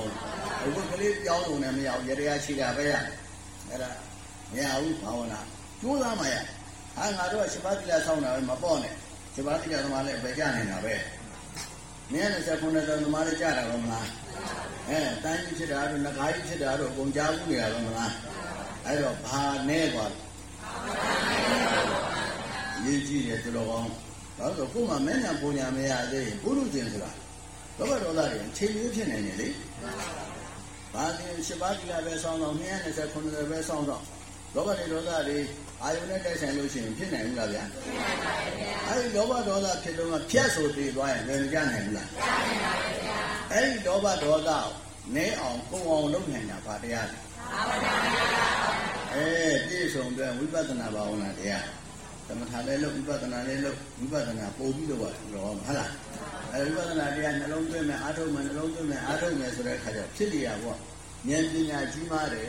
အဝိကလေးပြောင်းလို့နဲ့မရဘူးရတရားရှိတာပဲရအဲ့ဒါမရဘူးဘာဝနာကျိုးသားမှရဟာငါတို့ကရှင်ပါတိလာဆောင်းတာပဲမပေါ့နဲ့ရှင်ပါတိလာသမားလည်းပဲကြနေတာပဲ မင်းနဲ့ဆက်ခုနဲ့တော့သမားလည်းကြတာပဲမလားအဲတန်းကြီးဖြစ်တာတို့ငကားကြီးဖြစ်တာတို့အကုန်ကြားဘူးနေတာပဲမလားအဲ့တော့ဘာနဲ့กว่าရေးကြည့်တယ်တော်တော်ကောင်းဒါဆိုကို့မှာမင်းညာပုံညာမရသေးရင်ပုရုဇဉ်ဆိုတာလောဘဒေါသတွေချိန်ရွေးဖြစ်နေတယ်လေဘာဒီရှိပါးဒီလာပဲဆောင်းတော့229ပဲဆောင်းတော့လောဘတွေဒေါသတွေ အာယုန်နဲ့တိုက်ဆိုင်လို့ရှိရင်ဖြစ်နိုင်ဘူးလားဗျာဖြစ်နိုင်ပါဘူးဗျာအဲဒီလောဘဒေါသဖြစ်တော့ဖြတ်ဆိုတည်သွားရင်လည်းကြနိုင်ဘူးလားကြနိုင်ပါဘူးဗျာအဲဒီလောဘဒေါသနဲအောင်ပုံအောင်လုပ်နိုင်တာဘာတရားလဲဘာဝနာတရားအဲပြည့်စုံတဲ့ဝိပဿနာဘာဝနာတရားသမထလည်းလုပ်ဝိပဿနာလည်းလုပ်ဝိပဿနာပို့ပြီးတော့ပါတော့ဟုတ်လားအဲဝိပဿနာတရားနှလုံးသွင်းမယ်အားထုတ်မယ်နှလုံးသွင်းမယ်အားထုတ်မယ်ဆိုတဲ့အခါကျဖြစ်လျာပေါ့ဉာဏ်ပညာကြီးမားတယ်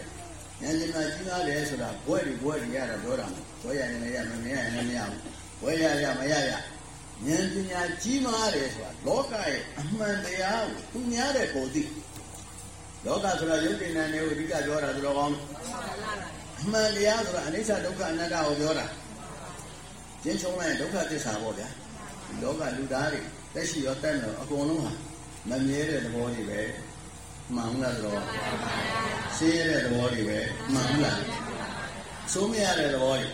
ဉာဏ်ပညာကြီးမားတယ်ဆိုတာဘွဲ့တွေဘွဲ့တွေရတာပြောတာမဟုတ်ဘွဲ့ရရင်လည်းရမမရရင်လည်းမရဘူးဘွဲ့ရရမရရဉာဏ်ပညာကြီးမားတယ်ဆိုတာလောကရဲ့အမှန်တရားကိုသူများတဲ့ကိုသိလောကဆိုတာယုတ်တိဏ္ဍနဲ့ကိုအဓိကပြောတာသူတော်ကောင်းအမှန်တရားဆိုတာအနိစ္စဒုက္ခအနတ္တကိုပြောတာကျင်းချုံလိုက်ရင်ဒုက္ခသစ္စာပေါ့ဗျာဒီလောကလူသားတွေတက်ရှိရောတက်တော့အကုန်လုံးဟာမမြဲတဲ့သဘောတွေပဲ မှန်လားဆိုတော့ရှင်းရတဲ့သဘောတွေပဲမှန်လားဆိုးမရတဲ့သဘောတွေ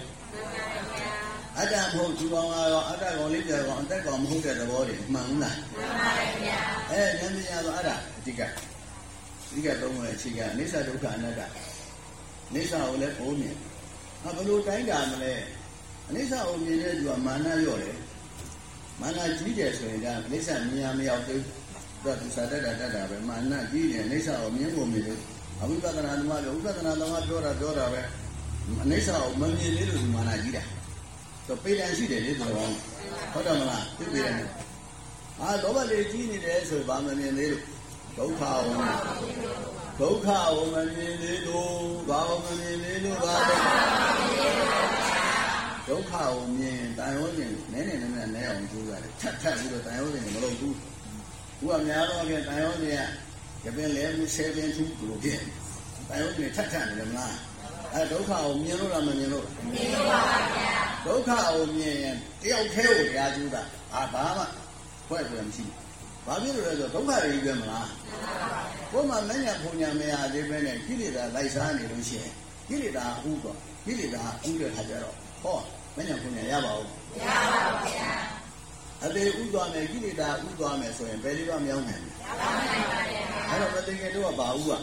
အတ္တမဟုတ်သူကောင်ကတော့အတ္တကောင်လေးပြောကောင်အတ္တကောင်မဟုတ်တဲ့သဘောတွေမှန်လားမှန်ပါဗျာအဲဉာဏ်ပညာဆိုအဲ့ဒါအဓိကအဓိကသုံးဝင်အခြေခံအိစ္ဆဒုက္ခအနတ္တအိစ္ဆကိုလည်းဘုံမြင်ဟာဘယ်လိုတိုင်းတာမလဲအိစ္ဆကိုမြင်တဲ့သူကမာနရော့တယ်မာနကြီးတယ်ဆိုရင်ကအိစ္ဆမြင်ရမရောက်သေးဘူး သူသူစားတတ်တာတတ်တာပဲမာနကြီးတယ်အိဋ္ဌာကိုမြင်ဖို့မြင်လို့အဝိပဿနာသမားပြောဥပဒနာသမားပြောတာပြောတာပဲအိဋ္ဌာကိုမမြင်သေးလို့ဒီမာနကြီးတာသူပေတံရှိတယ်လေသူတော်ဟုတ်တယ်မလားသိပေတယ်အာလောဘလေးကြီးနေတယ်ဆိုဘာမမြင်သေးလို့ဒုက္ခဝံဒုက္ခဝံမမြင်သေးလို့ဘာဝမမြင်သေးလို့ဘာဒုက္ခကိုမြင်တန်ရုံးမြင်နည်းနည်းနည်းနည်းနဲအောင်ကြိုးရတယ်ထပ်ထပ်ပြီးတော့တန်ရုံးမြင်မလုပ်ဘူး သူကများတော့ကတန်ရုံးမြင်ကပင်လဲမှုဆယ်ပင်သူလို့ဖြစ်တန်ရုံးမြင်ထပ်ထပ်နေတယ်မလားအဲဒုက္ခကိုမြင်လို့လားမမြင်လို့လားမြင်လို့ပါဗျာဒုက္ခကိုမြင်ရင်တယောက်တည်းကိုတရားကျူးတာအာဘာမှဖွဲ့ဖွဲ့မရှိဘူးဘာဖြစ်လို့လဲဆိုတော့ဒုက္ခတွေကြီးပဲမလားကိုယ်မှမညာဖုန်ညာမရသေးပဲနဲ့ကိလေသာလိုက်စားနေလို့ရှိရင်ကိလေသာဥတော့ကိလေသာဥတဲ့ခါကျတော့ဟောမညာဖုန်ညာရပါဦးမရပါဘူးဗျာ အသေးဥသွားမယ်ကိလေသာဥသွားမယ်ဆိုရင်ဘယ်လိုမှမရောက်နိုင်ဘူးမရောက်နိုင်ပါဘူးအဲ့တော့မသိငယ်တို့ကဘာဥကဉာဏ်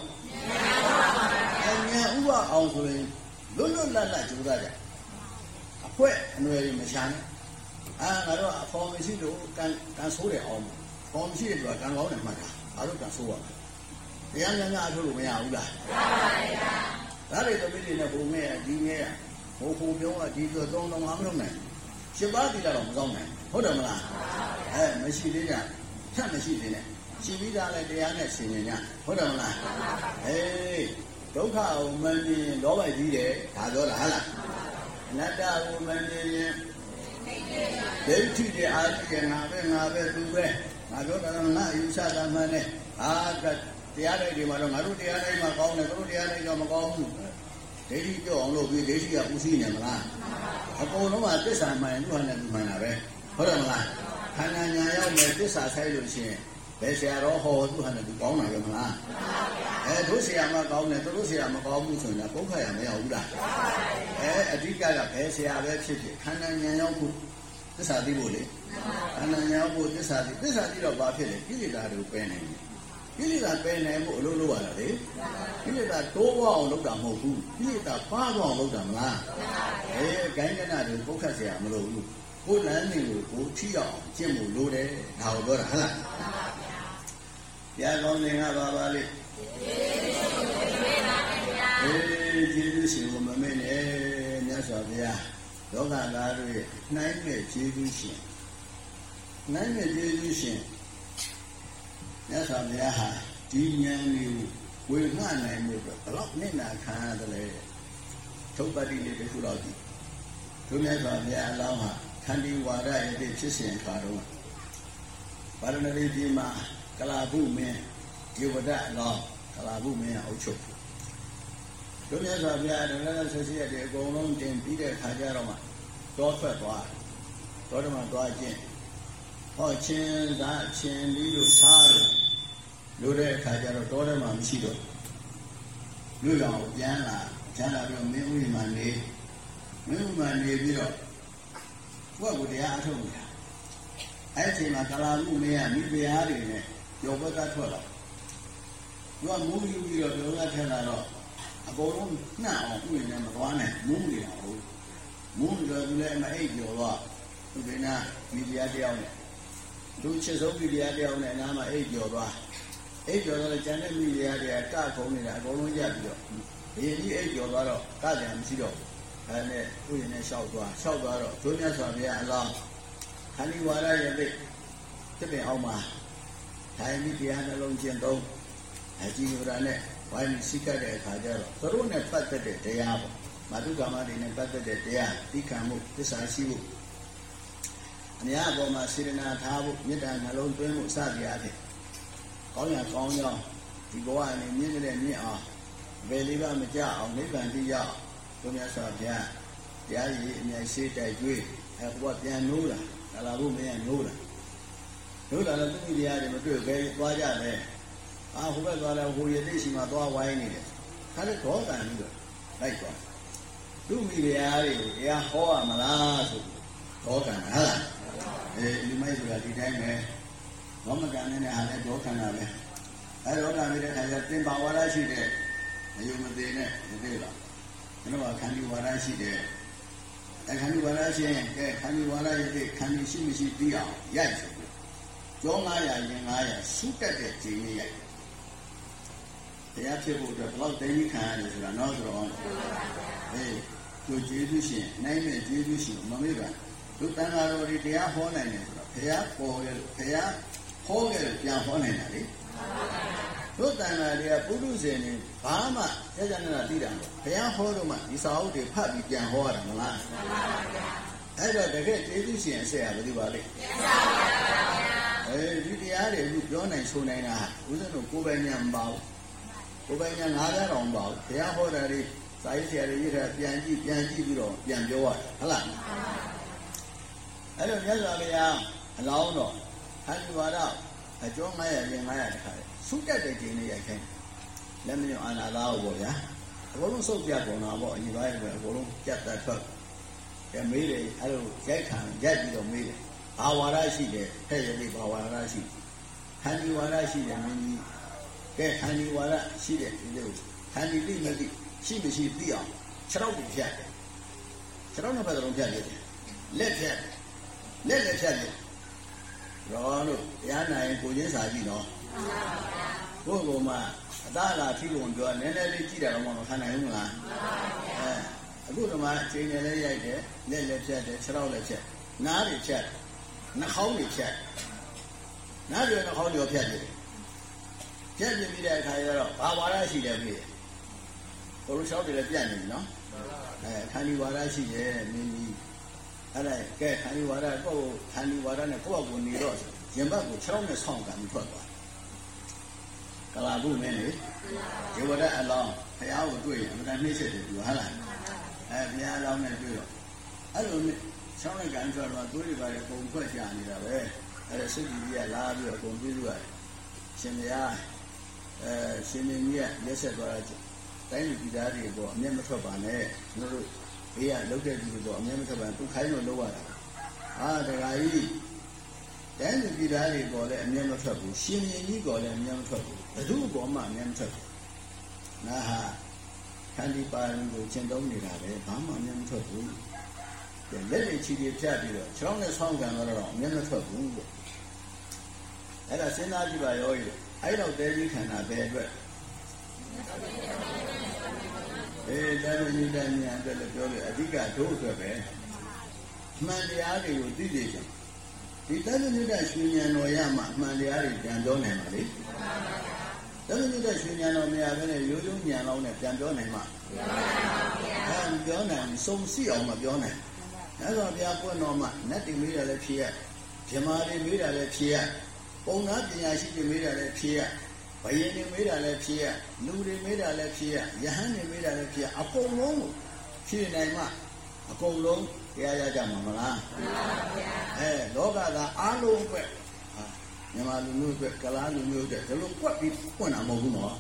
ဉာဏ်ဥပအောင်ဆိုရင်လွတ်လွတ်လပ်လပ်ကြိုးစားကြအခွက်အနွယ်ကြီးမချမ်းနဲ့အာငါတို့အဖော်မရှိလို့ကန်ကန်ဆိုးတယ်အောင်ဖော်မရှိတယ်ဆိုတာကန်ကောင်းတယ်မှတ်တာငါတို့ကန်ဆိုးရမယ်တရားများများအထုတ်လို့မရဘူးလားမရပါဘူးဗျာဒါတွေသမီးတွေနဲ့ဘုံမဲ့ဒီငယ်ဟိုဟိုပြောကဒီဆိုသုံးတော့မလုပ်နိုင်ရှင်းပါးတိလာတော့မကောင်းနိုင် ဟုတ်တယ်မလားအဲမရှိသေးကြထပ်မရှိသေးနဲ့ရှိပြီးသားလဲတရားနဲ့ဆင်ញင်ညဟုတ်တယ်မလားအေးဒုက္ခကိုမမြင်လောဘကြီးတယ်ဒါပြောတာဟုတ်လားအနတ္တကိုမမြင်ရင်ဒိဋ္ဌိတွေအားဖြင့်ငါပဲငါပဲသူပဲငါပြောတာကငါအယူဆတာမှန်တယ်အာကတရားတွေဒီမှာတော့ငါတို့တရားတွေမှာကောင်းတယ်သူတို့တရားတွေကမကောင်းဘူးဒိဋ္ဌိပြောအောင်လုပ်ပြီးဒိဋ္ဌိကဥသိနေမလားအကုန်လုံးကသစ္စာမှန်သူဟာနဲ့မှန်တာပဲ ဟုတ်တယ်မလားခန္ဓာညာရောက်မယ်သစ္စာဆိုင်လို့ရှိရင်ဘယ်ဆရာတော်ဟောသူဟာနဲ့သူကောင်းတာပဲမလားအဲတို့ဆရာမကောင်းတယ်သူတို့ဆရာမကောင်းဘူးဆိုရင်ပုခါရမရဘူးလားအဲအဓိကကဘယ်ဆရာပဲဖြစ်ဖြစ်ခန္ဓာညာရောက်ဖို့သစ္စာသိဖို့လေခန္ဓာညာရောက်ဖို့သစ္စာသိသစ္စာသိတော့ဘာဖြစ်လဲကိလေသာတွေကိုပယ်နိုင်တယ်ကိလေသာပယ်နိုင်မှုအလုပ်လုပ်ရတာလေကိလေသာတိုးပေါအောင်လုပ်တာမဟုတ်ဘူးကိလေသာပါပေါအောင်လုပ်တာမလားအဲဂိုင်းကနာတွေပုခတ်ဆရာမလုပ်ဘူး ကိုယ်လမ်းနေကိုကိုထီအောင်ကျင့်ဖို့လိုတယ်ဒါကိုပြောတာဟုတ်လားဘုရားကောင်းနေကပါပါလေအေးကျေးဇူးရှင်ကိုမမေ့နဲ့မြတ်စွာဘုရားလောကသားတို့ရဲ့နှိုင်းမဲ့ကျေးဇူးရှင်နှိုင်းမဲ့ကျေးဇူးရှင်မြတ်စွာဘုရားဟာဒီဉာဏ်လေးကိုဝေငှနိုင်မှုအတွက်ဘလောက်နဲ့နာခံရတယ်လဲသုပ္ပတိလေးတစ်ခုတော့ဒီတို့မြတ်စွာဘုရားအလောင်းဟာ ခန္တီဝါဒရဲ့ဖြစ်စဉ်ခါတော့ပါရဏတိဒီမှာကလာဘုမင်းဒီဝဒအလောင်းကလာဘုမင်းအုပ်ချုပ်တို့မြတ်စွာဘုရားဒလလဆက်စီရတဲ့အကုန်လုံးတင်ပြီးတဲ့ခါကျတော့မှတောထွက်သွားတောဓမ္မသွားခြင်းဟောချင်းသာချင်းပြီးလို့စားတယ်လို့တဲ့အခါကျတော့တောထဲမှာမရှိတော့လူရောင်ပြန်လာကျန်လာပြီးမင်းဥယျာဉ်မှာနေမင်းဥယျာဉ်မှာနေပြီးတော့ ဘုရားကိုတရားအထုတ်နေတာအဲ့ဒီမှာကလာမှုမင်းကမိဖုရားတွေနဲ့ကျော်ဘက်ကထွက်လာသူကမူးယူပြီးတော့ကျော်ဘက်ကထက်လာတော့အကုန်လုံးနှံ့အောင်ဥယျာဉ်နဲ့မသွားနိုင်မူးနေတာဟုတ်မူးပြီးတော့သူလည်းမအိပ်ကျော်တော့သူကနာမိဖုရားတယောက်နဲ့လူချစ်ဆုံးမိဖုရားတယောက်နဲ့အနားမှာအိပ်ကျော်သွားအိပ်ကျော်တော့ကျန်တဲ့မိဖုရားတွေကကခုံနေတာအကုန်လုံးရပြီးတော့ဘယင်ကြီးအိပ်ကျော်သွားတော့ကတယ်မရှိတော့ အဲနဲ့ဥယျာဉ်နဲ့လျှောက်သွားလျှောက်သွားတော့ဒုညစွာဘုရားအလောင်းခန္ဒီဝါရရဲ့သိတစ်ပင်အောင်မှာထိုင်ပြီးတရားနှလုံးကျင့်သုံးအကြည့်ရတာနဲ့ဝိုင်းစိတ်ကတဲ့အခါကျတော့သူတို့နဲ့ပတ်သက်တဲ့တရားပေါ့မာတုကာမတွေနဲ့ပတ်သက်တဲ့တရားသိခံမှုသစ္စာရှိမှုအများအပေါ်မှာစေရနာထားဖို့မေတ္တာနှလုံးသွင်းမှုစသည်အားဖြင့်ကောင်းရကောင်းကြောင်းဒီဘဝနဲ့မြင့်တဲ့မြင့်အောင်ဘယ်လေးပါမကြအောင်နိဗ္ဗာန်တိရောက် ဘုရားဆောဘုရားတရားကြီးအမြဲရှိတိုက်ကျွေးအဲဘုရားပြန်နိုးလာဒါလာဖို့မင်းကနိုးလာနိုးလာတော့သူ့တရားတွေမတွေ့ပဲသွားကြတယ်အာဟိုဘက်သွားလဲဟိုရသိရှိမှသွားဝိုင်းနေတယ်ခါလည်းတော့တန်ပြီးတော့လိုက်သွားသူ့မိတရားတွေကိုတရားဟောရမလားဆိုတော့တန်ဟာလားအဲလူမိုက်ဆိုတာဒီတိုင်းပဲဘောမကန်နေတဲ့ဟာလည်းတော့ခံတာပဲအဲတော့ခံနေတဲ့ခါကျတင်ပါဝါဒရှိတဲ့မယုံမသေးနဲ့မသေးလားကျွန် တော်ကခန္ဒီဝါဒရှိတယ်အဲခန္ဒီဝါဒရှိရင်ကဲခန္ဒီဝါဒရဲ့ခန္ဒီရှိမရှိသိအောင်ရိုက်ဆိုကျော900ရင်900စုတက်တဲ့ဂျင်းလေးရိုက်တရားဖြစ်ဖို့အတွက်ဘယ်လောက်တင်းကြီးခံရတယ်ဆိုတာတော့ဆိုတော့အေးသူကျေးဇူးရှင်နိုင်မဲ့ကျေးဇူးရှင်မမေ့ပါလူတန်ဃာတော်တွေတရားဟောနိုင်တယ်ဆိုတော့ဘုရားပေါ်ရလို့ဘုရားဟောခဲ့လို့ပြန်ဟောနိုင်တာလေ တို့တန်ဃာတွေကပုထုဇဉ်တွေဘာမှကြာကြာနာနာသိတာမဟုတ်ဘုရားဟောတော့မှဒီစာအုပ်တွေဖတ်ပြီးပြန်ဟောရတာမလားမှန်ပါဗျာအဲ့တော့တကယ်ကျေးဇူးရှင်အဆက်ရဘယ်သူပါလဲမှန်ပါဗျာအဲဒီတရားတွေအခုပြောနိုင်ဆိုနိုင်တာဦးဇင်းတို့ကိုယ်ပိုင်ဉာဏ်မပါဘူးကိုယ်ပိုင်ဉာဏ်ငါးပါးတော့မပါဘူးဘုရားဟောတာတွေစာရေးဆရာတွေရေးတာပြန်ကြည့်ပြန်ကြည့်ပြီးတော့ပြန်ပြောရတယ်ဟုတ်လားအဲ့တော့မြတ်စွာဘုရားအလောင်းတော်ဟန်ဒီဝါဒအကျော်900ရင်900တခါလေ ဆုတက်တဲ့ကျင်းလေးရိုက်ခိုင်းလက်မညအာနာသားကိုပေါ့ဗျာအကုန်လုံးစုပ်ပြကုန်တာပေါ့အညီပိုင်းပဲအကုန်လုံးပြတ်တတ်ထွက်ကဲမေးတယ်အဲ့လိုရိုက်ခံရိုက်ပြီးတော့မေးတယ်ဘာဝါဒရှိတယ်ဖဲ့ရည်ဘာဝါဒရှိခန္ဒီဝါဒရှိတယ်မင်းကြီးကဲခန္ဒီဝါဒရှိတယ်ဒီလိုခန္ဒီသိမသိရှိမရှိသိအောင်ခြေထောက်ကိုဖြတ်တယ်ခြေထောက်နှစ်ဖက်လုံးဖြတ်တယ်လက်ဖြတ်လက်လက်ဖြတ်တယ်ရောလို့တရားနိုင်ကိုချင်းစာကြည့်နော် မှန်ပါဗျာဘုရားမှာအသားလာထိလို့ပြောနည်းနည်းလေးကြည့်တာတော့မဟုတ်ခံနိုင်ဘူးမလားမှန်ပါဗျာအဲအခုတော့မှအချိန်နဲ့လည်းရိုက်တယ်လက်လက်ဖြတ်တယ်ခြေထောက်လက်ဖြတ်နားတွေဖြတ်နှာခေါင်းတွေဖြတ်နားတွေနှာခေါင်းတွေဖြတ်တယ်ဖြတ်ပြပြီးတဲ့အခါကျတော့ဘာဝါဒရှိတယ်ပြီဘုရုလျှောက်တွေလည်းပြတ်နေပြီနော်အဲခန္ဒီဝါဒရှိတယ်မင်းကြီးအဲ့ဒါကဲခန္ဒီဝါဒကိုခန္ဒီဝါဒနဲ့ကိုယ့်အကူနေတော့ရင်ဘတ်ကို6နဲ့ဆောင်းကန်ပြီးထွက်သွား ကလာဘူးမင်းလေဒီဝါဒအလောင်းဘုရားကိုတွေ့ရင်အမှန်တနှိမ့်ဆက်တယ်သူဟာလားအဲဘုရားအလောင်းနဲ့တွေ့တော့အဲ့လိုဆောင်းလိုက်ကန်ဆိုတော့သွေးတွေပါလေပုံခွက်ကြနေတာပဲအဲ့ဒါစိတ်ကြီးကလာပြီးတော့ပုံပြလို့ရတယ်ရှင်မယားအဲရှင်မင်းကြီးကရက်ဆက်သွားတာတိုင်းလူပြည်သားတွေပေါ့အမျက်မထွက်ပါနဲ့ကျွန်တော်တို့ဘေးကလုတ်တဲ့လူတွေပေါ့အမျက်မထွက်ပါသူခိုင်းလို့လုပ်ရတာဟာတခါကြီးတိုင်းလူပြည်သားတွေပေါ့လည်းအမျက်မထွက်ဘူးရှင်မင်းကြီးကောလည်းအမျက်မထွက်ဘူး ဘယ်သူပေါ်မှအမျက်မထွက်ဘူးနာဟာခန္ဒီပါရင်ကိုကျင့်သုံးနေတာပဲဘာမှအမျက်မထွက်ဘူးလက်တွေချီတွေဖြတ်ပြီးတော့ခြေထောက်နဲ့ဆောင်းကန်တော့တော့အမျက်မထွက်ဘူးပေါ့အဲ့ဒါစဉ်းစားကြည့်ပါရောကြီးအဲ့တော့တဲကြီးခန္ဓာပဲအတွက်အေးတမဏိတဉာဏ်အတွက်လည်းပြောလို့အဓိကတို့အတွက်ပဲမှန်တရားတွေကိုသိသိချင်ဒီတမဏိတရွှေဉာဏ်တော်ရမှမှန်တရားတွေပြန်ပြောနိုင်ပါလေ တမဏိတရွှေဉာဏ်တော်မရဘဲနဲ့ရိုးရိုးဉာဏ်လောက်နဲ့ပြန်ပြောနိုင်မှာပြောနိုင်ပါဘူးဗျာအဲပြောနိုင်စုံစီအောင်မပြောနိုင်မြတ်စွာဘုရားပွင့်တော်မှာနတ်တွေမေးတာလည်းဖြေရဗြဟ္မာတွေမေးတာလည်းဖြေရပုံနာပညာရှိတွေမေးတာလည်းဖြေရဘယင်တွေမေးတာလည်းဖြေရလူတွေမေးတာလည်းဖြေရယဟန်တွေမေးတာလည်းဖြေရအကုန်လုံးကိုဖြေနိုင်မှအကုန်လုံးတရားရကြမှာမလားမှန်ပါဗျာအဲလောကသားအားလုံးအတွက် မြန်မာလူမျိုးအတွက်ကလားလူမျိုးအတွက်ဒီလိုကွက်ပြီးပွင့်တာမဟုတ်ဘူးနော်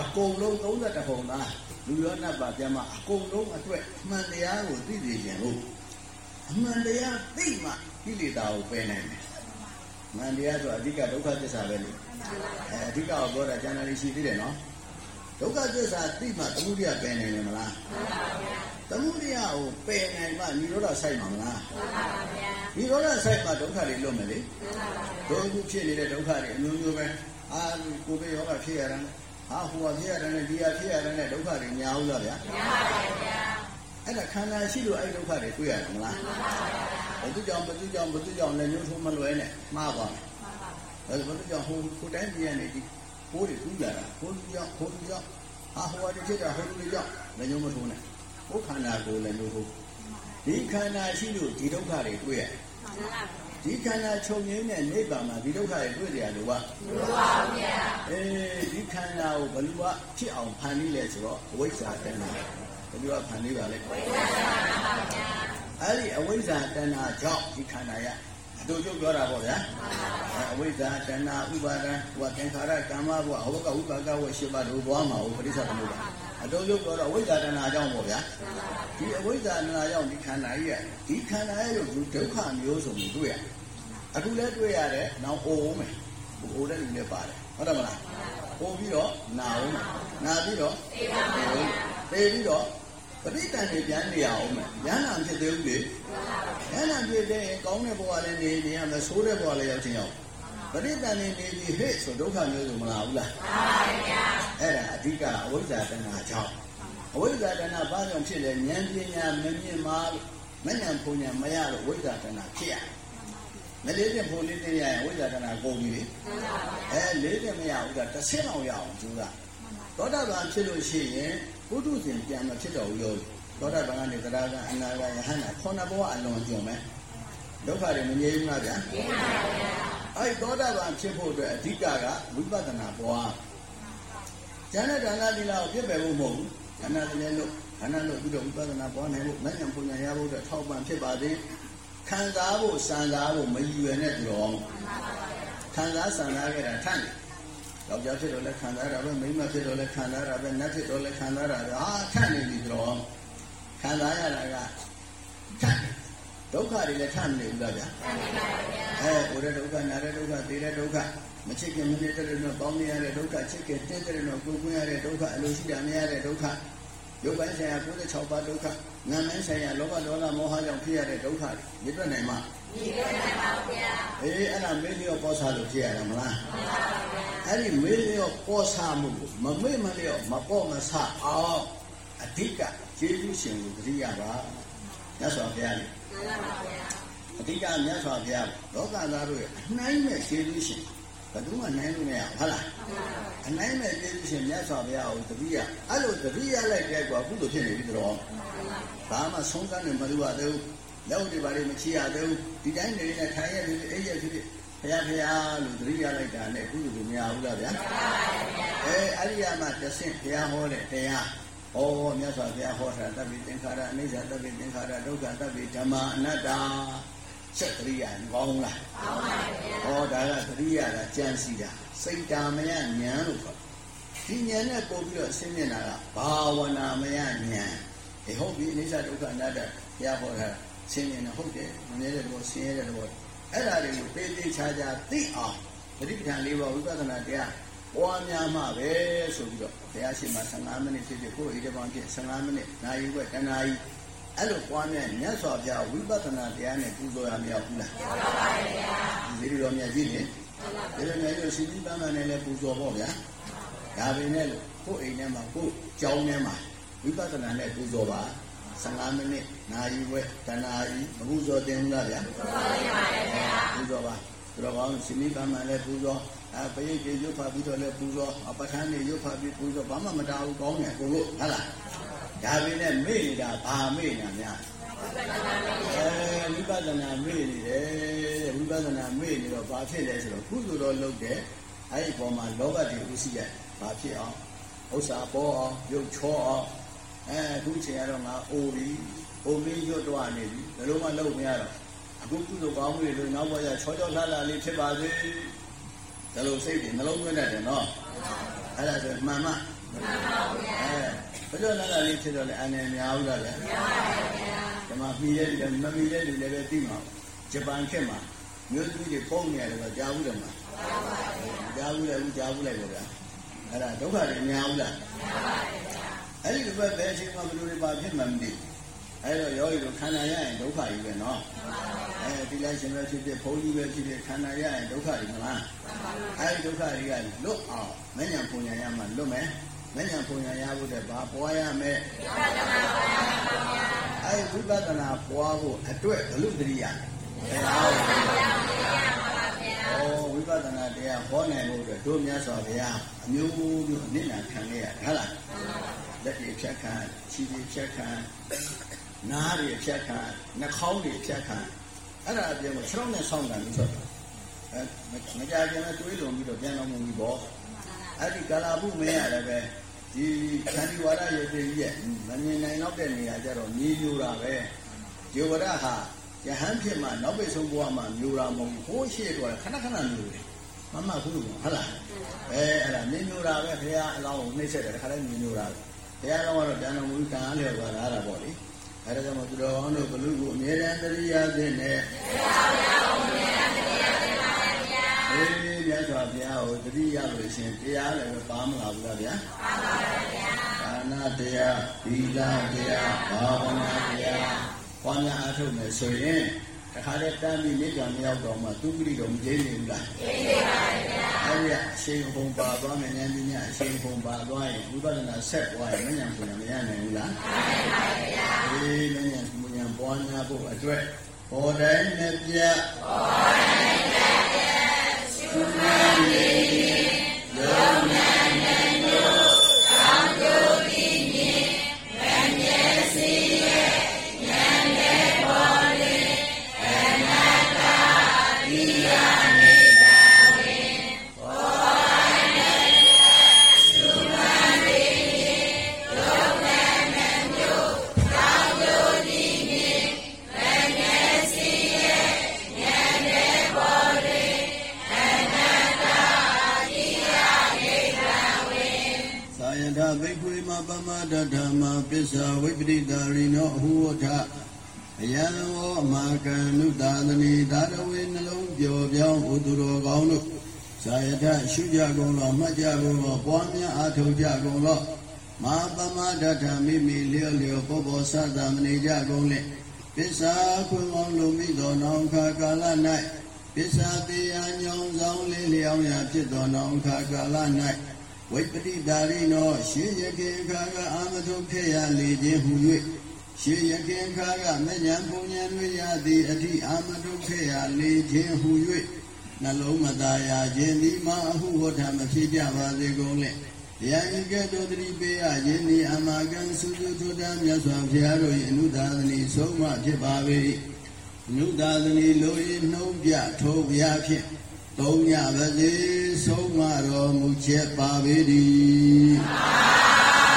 အကုန်လုံး32ပုံသားလူရောနတ်ပါပြမအကုန်လုံးအတွက်အမှန်တရားကိုသိသိခြင်းလို့အမှန်တရားသိမှကိလေသာကိုပယ်နိုင်တယ်။မှန်တရားဆိုအဓိကဒုက္ခသစ္စာပဲလေ။အဲအဓိကကိုပြောတာကျန်တာရှိသေးတယ်နော်။ဒုက္ခသစ္စာသိမှသမုဒိယပယ်နိုင်တယ်မလား။မှန်ပါဗျာ။ သမုဒိယကိုပယ်နိုင်မှនិရောဓဆိုင်မှာမလား။မှန်ပါဗျာ။និရောဓဆိုင်မှာဒုက္ခတွေလွတ်မယ်လေ။မှန်ပါဗျာ။ဒုက္ခဖြစ်နေတဲ့ဒုက္ခတွေအမျိုးမျိုးပဲ။အာကိုယ်ပဲယောဂဖြစ်ရတာဟာဟိုဟာဖြစ်ရတယ်နဲ့ဒီဟာဖြစ်ရတယ်နဲ့ဒုက္ခတွေညာဘူးလားဗျာညာပါဗျာအဲ့ဒါခန္ဓာရှိလို့အဲ့ဒုက္ခတွေတွေ့ရတယ်မလားမှန်ပါဗျာဘယ်သူကြောင့်ဘယ်သူကြောင့်ဘယ်သူကြောင့်လည်းညှို့ထုံးမလွယ်နဲ့မှားပါမယ်မှန်ပါဘယ်သူကြောင့်ဟိုကိုတိုင်းပြည်ကနေဒီဘိုးတွေကူးကြတာဘိုးသူကြောင့်ဘိုးသူကြောင့်ဟာဟိုဟာတွေဖြစ်တာဟိုလူတွေကြောင့်လည်းညှို့မထုံးနဲ့ ဘိုးခန္ဓာကိုလည်းညှို့ထုံးဒီခန္ဓာရှိလို့ဒီဒုက္ခတွေတွေ့ရတယ်မှန်ပါဒီခန္ဓာချုပ်ငင်းတဲ့နိဗ္ဗာန်မှာဒီဒုက္ခတွေတွေ့ကြရလို့ပါလို့ပါဗျာအေးဒီခန္ဓာကိုဘယ်လိုကဖြစ်အောင်ဖန်ပြီးလဲဆိုတော့အဝိဇ္ဇာတဏ္ဍာဘယ်လိုကဖန်ပြီးပါလဲဝိဇ္ဇာတဏ္ဍာပါဗျာအဲ့ဒီအဝိဇ္ဇာတဏ္ဍာကြောင့်ဒီခန္ဓာရအတူတူပြောတာပေါ့ဗျာအဝိဇ္ဇာတဏ္ဍာဥပါဒံဟိုကသင်္ခါရကမ္မဘောအဝကဥပါကဝရှိပါတို့ဘွားမှာဟိုပရိစ္ဆေသမုပ္ပါ အတူတူပြောတော့အဝိဇ္ဇာတဏ္ဍာကြောင့်ပေါ့ဗျာဒီအဝိဇ္ဇာတဏ္ဍာကြောင့်ဒီခန္ဓာကြီးရဒီခန္ဓာရဲ့ဒုက္ခမျိုးစုံကိုတွေ့ရအခုလည်းတွေ့ရတယ်နောက်အိုးမယ်အိုးတဲ့လူလည်းပါတယ်ဟုတ်တယ်မလားအိုးပြီးတော့နာအောင်မယ်နာပြီးတော့သေပါမယ်သေပြီးတော့ပဋိတန်တွေပြန်နေအောင်မယ်ဉာဏ်နာဖြစ်သေးဘူးလေဉာဏ်နာဖြစ်တဲ့ကောင်းတဲ့ဘဝလည်းနေနေရမယ်ဆိုးတဲ့ဘဝလည်းရောက်ချင်းရောက် ပရိသန်နေနေပြီဟဲ့ဆိုဒုက္ခမျိုးစုံမလာဘူးလားမှန်ပါဗျာအဲ့ဒါအဓိကအဝိဇ္ဇာတဏှာကြောင့်အဝိဇ္ဇာတဏှာဘာကြောင့်ဖြစ်လဲဉာဏ်ပညာမမြင်မှလို့မဉဏ်ပူညာမရလို့ဝိဇ္ဇာတဏှာဖြစ်ရမလေးတဲ့ဖို့လေးတင်ရရင်ဝိဇ္ဇာတဏှာကုန်ပြီလေအဲလေးတဲ့မရဘူးကတစ်ဆင့်အောင်ရအောင်ကြိုးစားသောတာပန်ဖြစ်လို့ရှိရင်ဘုဒ္ဓဇင်ပြန်မဖြစ်တော့ဘူးလို့သောတာပန်ကနေတရားကအနာဂတ်ယဟန္တာခေါဏဘဝအလွန်ကျွံမယ်ဒုက္ခတွေမငြိမ်းဘူးလားဗျာငြိမ်းပါဗျာ အဲ့သောတာပန်ဖြစ်ဖို့အတွက်အဓိကကဝိပဿနာပွားကျန်တဲ့ဒါနသီလကိုပြည့်ပယ်ဖို့မဟုတ်ဘူးခန္ဓာလည်းလို့ခန္ဓာလို့ပြီးတော့ဝိပဿနာပွားနိုင်ဖို့မဉ္ဇဉ်ပူညာရဖို့အတွက်ထောက်ပံ့ဖြစ်ပါသေးခံစားဖို့စံစားဖို့မယူရတဲ့သူတော်ခံစားစံစားခဲ့တာထန့်တယ်ယောက်ျားဖြစ်တော့လည်းခံစားရတာပဲမိန်းမဖြစ်တော့လည်းခံစားရတာပဲနတ်ဖြစ်တော့လည်းခံစားရတာပဲဟာထန့်နေပြီသူတော်ခံစားရတာကထန့်တယ် ဒုက္ခတွေလည်းထမ်းနေဘူးလားဗျာထမ်းနေပါဗျာအဲကိုယ်ရဲ့ဒုက္ခနာတဲ့ဒုက္ခသိတဲ့ဒုက္ခမချစ်ခင်မနေတဲ့တော့ပေါင်းနေရတဲ့ဒုက္ခချစ်ခင်တဲ့တဲ့တော့ကိုယ်ကွင်းရတဲ့ဒုက္ခအလိုရှိတာမရတဲ့ဒုက္ခရုပ်ပိုင်းဆိုင်ရာ96ပါးဒုက္ခနာမ်ပိုင်းဆိုင်ရာလောဘဒေါသမောဟကြောင့်ဖြစ်ရတဲ့ဒုက္ခတွေမြစ်တွက်နိုင်မှာမြစ်တွက်နိုင်ပါဗျာအေးအဲ့ဒါမေ့လျော့ပေါ်စားလို့ဖြစ်ရတာမလားမှန်ပါဗျာအဲ့ဒီမေ့လျော့ပေါ်စားမှုကိုမမေ့မလျော့မပေါ်မဆအောင်အဓိကကျေးဇူးရှင်ကိုတတိယပါမြတ်စွာဘုရားလေမှန်ပါဗျာ အဓိကမြတ်စွာဘုရားလောကသားတို့ရဲ့အနှိုင်းမဲ့ကျေးဇူးရှင်ဘယ်သူမှနိုင်လို့မရဟုတ်လားအနိုင်မဲ့ကျေးဇူးရှင်မြတ်စွာဘုရားကိုတတိယအဲ့လိုတတိယလိုက်တဲ့ကွာကုသိုလ်ဖြစ်နေပြီတော့ဘာမှဆုံးကမ်းနေမလို့ရသေးဘူးလက်ဥတွေပါလေမချရသေးဘူးဒီတိုင်းနေနဲ့ထိုင်ရနေအိပ်ရဖြစ်ဖြစ်ဘုရားဘုရားလို့တတိယလိုက်တာနဲ့ကုသိုလ်ကိုမရဘူးလားဗျာအဲအဲ့ဒီမှာတဆင့်ဘုရားဟောတဲ့တရား ဩမြတ်စွာဘုရားဟောတာတပ္ပိသင်္ခါရအနိစ္စတပ္ပိသင်္ခါရဒုက္ခတပ္ပိဓမ္မအနတ္တချက်တရိယာကောင်းလားကောင်းပါဗျာဟောဒါကတရိယာကကြံစီတာစိတ်တာမယဉာဏ်လို့ခေါ်ဒီဉာဏ်နဲ့ပို့ပြီးတော့ဆင်းမြင်တာကဘာဝနာမယဉာဏ်ဒီဟုတ်ပြီအနိစ္စဒုက္ခအနတ္တဘုရားဟောတာဆင်းမြင်တာဟုတ်တယ်မမြဲတဲ့ဘောဆင်းရဲတဲ့ဘောအဲ့ဒါတွေကိုသေသေးချာချာသိအောင်ပဋိပဌာန်၄ပါးဝိပဿနာတရား ပွားများမှပဲဆိုပြီးတော့ဘုရားရှင်မှာ15မိနစ်ဖြစ်ဖြစ်ကိုယ်ဣတိပံဖြစ်15မိနစ်နာရီဝက်တနာရီအဲ့လိုပွားများမြတ်စွာဘုရားဝိပဿနာတရားနဲ့ပူဇော်ရမရဘူးလားမှန်ပါပါဗျာဒီလိုတော့မြတ်ကြီးနေဒီလိုမျိုးလို့ရှင်ကြီးပန်းမနဲ့လည်းပူဇော်ပေါ့ဗျာဒါပေမဲ့လို့ကိုယ်အိမ်ထဲမှာကိုယ်ကြောင်းထဲမှာဝိပဿနာနဲ့ပူဇော်ပါ15မိနစ်နာရီဝက်တနာရီမပူဇော်တင်ဘူးလားဗျာပူဇော်ပါဗျာပူဇော်ပါသူတော်ကောင်းရှင်ကြီးပန်းမလည်းပူဇော် အဲပရိတ်တွေရွတ်ဖတ်ပြီးတော့လည်းပူဇော်အပဋ္ဌာန်းတွေရွတ်ဖတ်ပြီးပူဇော်ဘာမှမတားဘူးကောင်းတယ်ကိုလို့ဟုတ်လားဒါပေမဲ့မေ့နေတာဘာမေ့နေတာများအဲဝိပဿနာမေ့နေတယ်ဝိပဿနာမေ့နေတော့ဘာဖြစ်လဲဆိုတော့ကုသိုလ်တော်လုပ်တယ်အဲ့ဒီပေါ်မှာလောဘတွေဥရှိရဘာဖြစ်အောင်ဥစ္စာပေါ်အောင်ရုပ်ချောအောင်အဲအခုချိန်ရတော့ငါအိုပြီးအိုပြီးရွတ်တော့နေပြီဘယ်လိုမှလုပ်မရတော့အခုကုသိုလ်ကောင်းမှုတွေလို့နောက်ဘဝကျချောချောလှလှလေးဖြစ်ပါစေ ဒါလိုစိတ်တွေနှလုံးသွင်းတတ်တယ်နော်အဲ့ဒါဆိုမှန်မှမှန်ပါဗျာအဲဘယ်လိုလဲလေးဖြစ်တော့လဲအနေများဘူးလားဗျာများပါဗျာဒီမှာပြီးတဲ့လူမပြီးတဲ့လူလည်းပဲသိမှာဂျပန်ခေတ်မှာမျိုးသမီးတွေပုံနေရတယ်ဆိုကြားဘူးတယ်မှာကြားဘူးလေဦးကြားဘူးလိုက်ပေါ့ဗျာအဲ့ဒါဒုက္ခတွေများဘူးလားများပါဗျာအဲ့ဒီဘက်ပဲအချိန်မှာဘယ်လိုတွေပါဖြစ်မှမသိ အဲ့တော့ယောဂီတို့ခန္ဓာရရင်ဒုက္ခကြီးပဲနော်အဲဒီလိုက်ရှင်ပဲဖြစ်ဖြစ်ဘုန်းကြီးပဲဖြစ်ဖြစ်ခန္ဓာရရင်ဒုက္ခကြီးမလားအဲဒီဒုက္ခတွေကလွတ်အောင်မဉ္ဇဉ်ပုံညာရမှလွတ်မယ်မဉ္ဇဉ်ပုံညာရဖို့တဲ့ဘာပွားရမယ်အဲဒီဝိပဿနာပွားဖို့အတွက်ဘလို့တရိယာဩဝိပဿနာတရားဟောနိုင်ဖို့အတွက်တို့မြတ်စွာဘုရားအမျိုးမျိုးအနစ်နာခံရဟုတ်လားလက်တွေဖြတ်ခံခြေတွေဖြတ်ခံ နားတွေဖြတ်ခံနှာခေါင်းတွေဖြတ်ခံအဲ့ဒါအပြင်ကိုခြေထောက်နဲ့ဆောင်းတယ်လို့ဆိုတာအဲမကြခင်နဲ့တွေးလုံပြီးတော့ပြန်တော်မူပြီးပေါ့အဲ့ဒီကာလာမှုမင်းရတယ်ပဲဒီခန္ဒီဝါဒရဲ့တည်းရဲ့မမြင်နိုင်တော့တဲ့နေရာကျတော့မြေမျိုးတာပဲဒီဝရဟာယဟန်ဖြစ်မှနောက်ပိတ်ဆုံးဘဝမှာမျိုးတာမဟုတ်ဘူးဟိုးရှိတော့ခဏခဏမျိုးတယ်မမခုလို့ဟုတ်လားအဲအဲ့ဒါမြင်မျိုးတာပဲဘုရားအလောင်းကိုနှိမ့်ဆက်တယ်ခါတိုင်းမြင်မျိုးတာဘုရားတော်ကတော့ပြန်တော်မူကံအားလျော်သွားတာပေါ့လေ အဲဒါကြောင့်မို့သူတော်ကောင်းတို့ဘလူကိုအမြဲတမ်းတရိယာသင့်နဲ့အေးမြတ်စွာဘုရားကိုတတိယလို့ရှင်တရားလည်းပါမလာဘူးလားဗျာပါပါဗျာဒါနတရားသီလတရားဘာဝနာတရားဘာညာအထုတ်မယ်ဆိုရင်တခါတည်းတမ်းပြီးနေကြမရောက်တော့မှသူပရိတော်မကျင်းနေဘူးလားကျင်းနေပါဗျာ အဲ့ဒီအရှင်ဘုံပါသွားမယ်ဉာဏ်ပညာအရှင်ဘုံပါသွားရင်ဝိပဿနာဆက်သွားရင်မဉဏ်ပညာမရနိုင်ဘူးလားမှန်ပါဗျာအေးမဉဏ်ပညာပွားများဖို့အတွက်ဘောတိုင်းနဲ့ပြဘောတိုင်းနဲ့ပြသုမမေယော ပစ္စာဝိပရိတာရိနောအဟုဝထအယံဝောအမာကံနုတာသနီသာရဝေနှလုံးပျော်ပြောင်းဥသူတော်ကောင်းတို့သာယထရှုကြကုန်လောမှတ်ကြကုန်လောပွားများအားထုတ်ကြကုန်လောမပမဒဓမ္မိမိလျော့လျော့ဘောဘောသသမနေကြကုန်လေပစ္စာခွင်ကောင်းလိုမိသောနောင်ခါကာလ၌ပစ္စာတေယညောင်းဆောင်လေးလျောင်းရာဖြစ်သောနောင်ခါကာလ၌ ဝိပတိတာရိနောရှင်ယကေခါကအာမထုခေရလေခြင်းဟု၍ရှင်ယကေခါကမဉ္ဇဉ်ပုံဉ္ဇဉ်တို့ရသည်အထိအာမထုခေရလေခြင်းဟု၍နှလုံးမသားရခြင်းသည်မအဟုဝဋ္ဌမဖြစ်ကြပါစေကုန်လေ။တရားဤကဲ့သို့တတိပေးရခြင်းသည်အမာကံစုစုထုတမ်းမြတ်စွာဘုရားတို့၏အနုဒါသနီဆုံးမဖြစ်ပါပေ၏။အနုဒါသနီလို၏နှုံးပြထိုးပြဖြင့် သုံးညပါစေဆုံးမတော်မူချက်ပါပေ၏။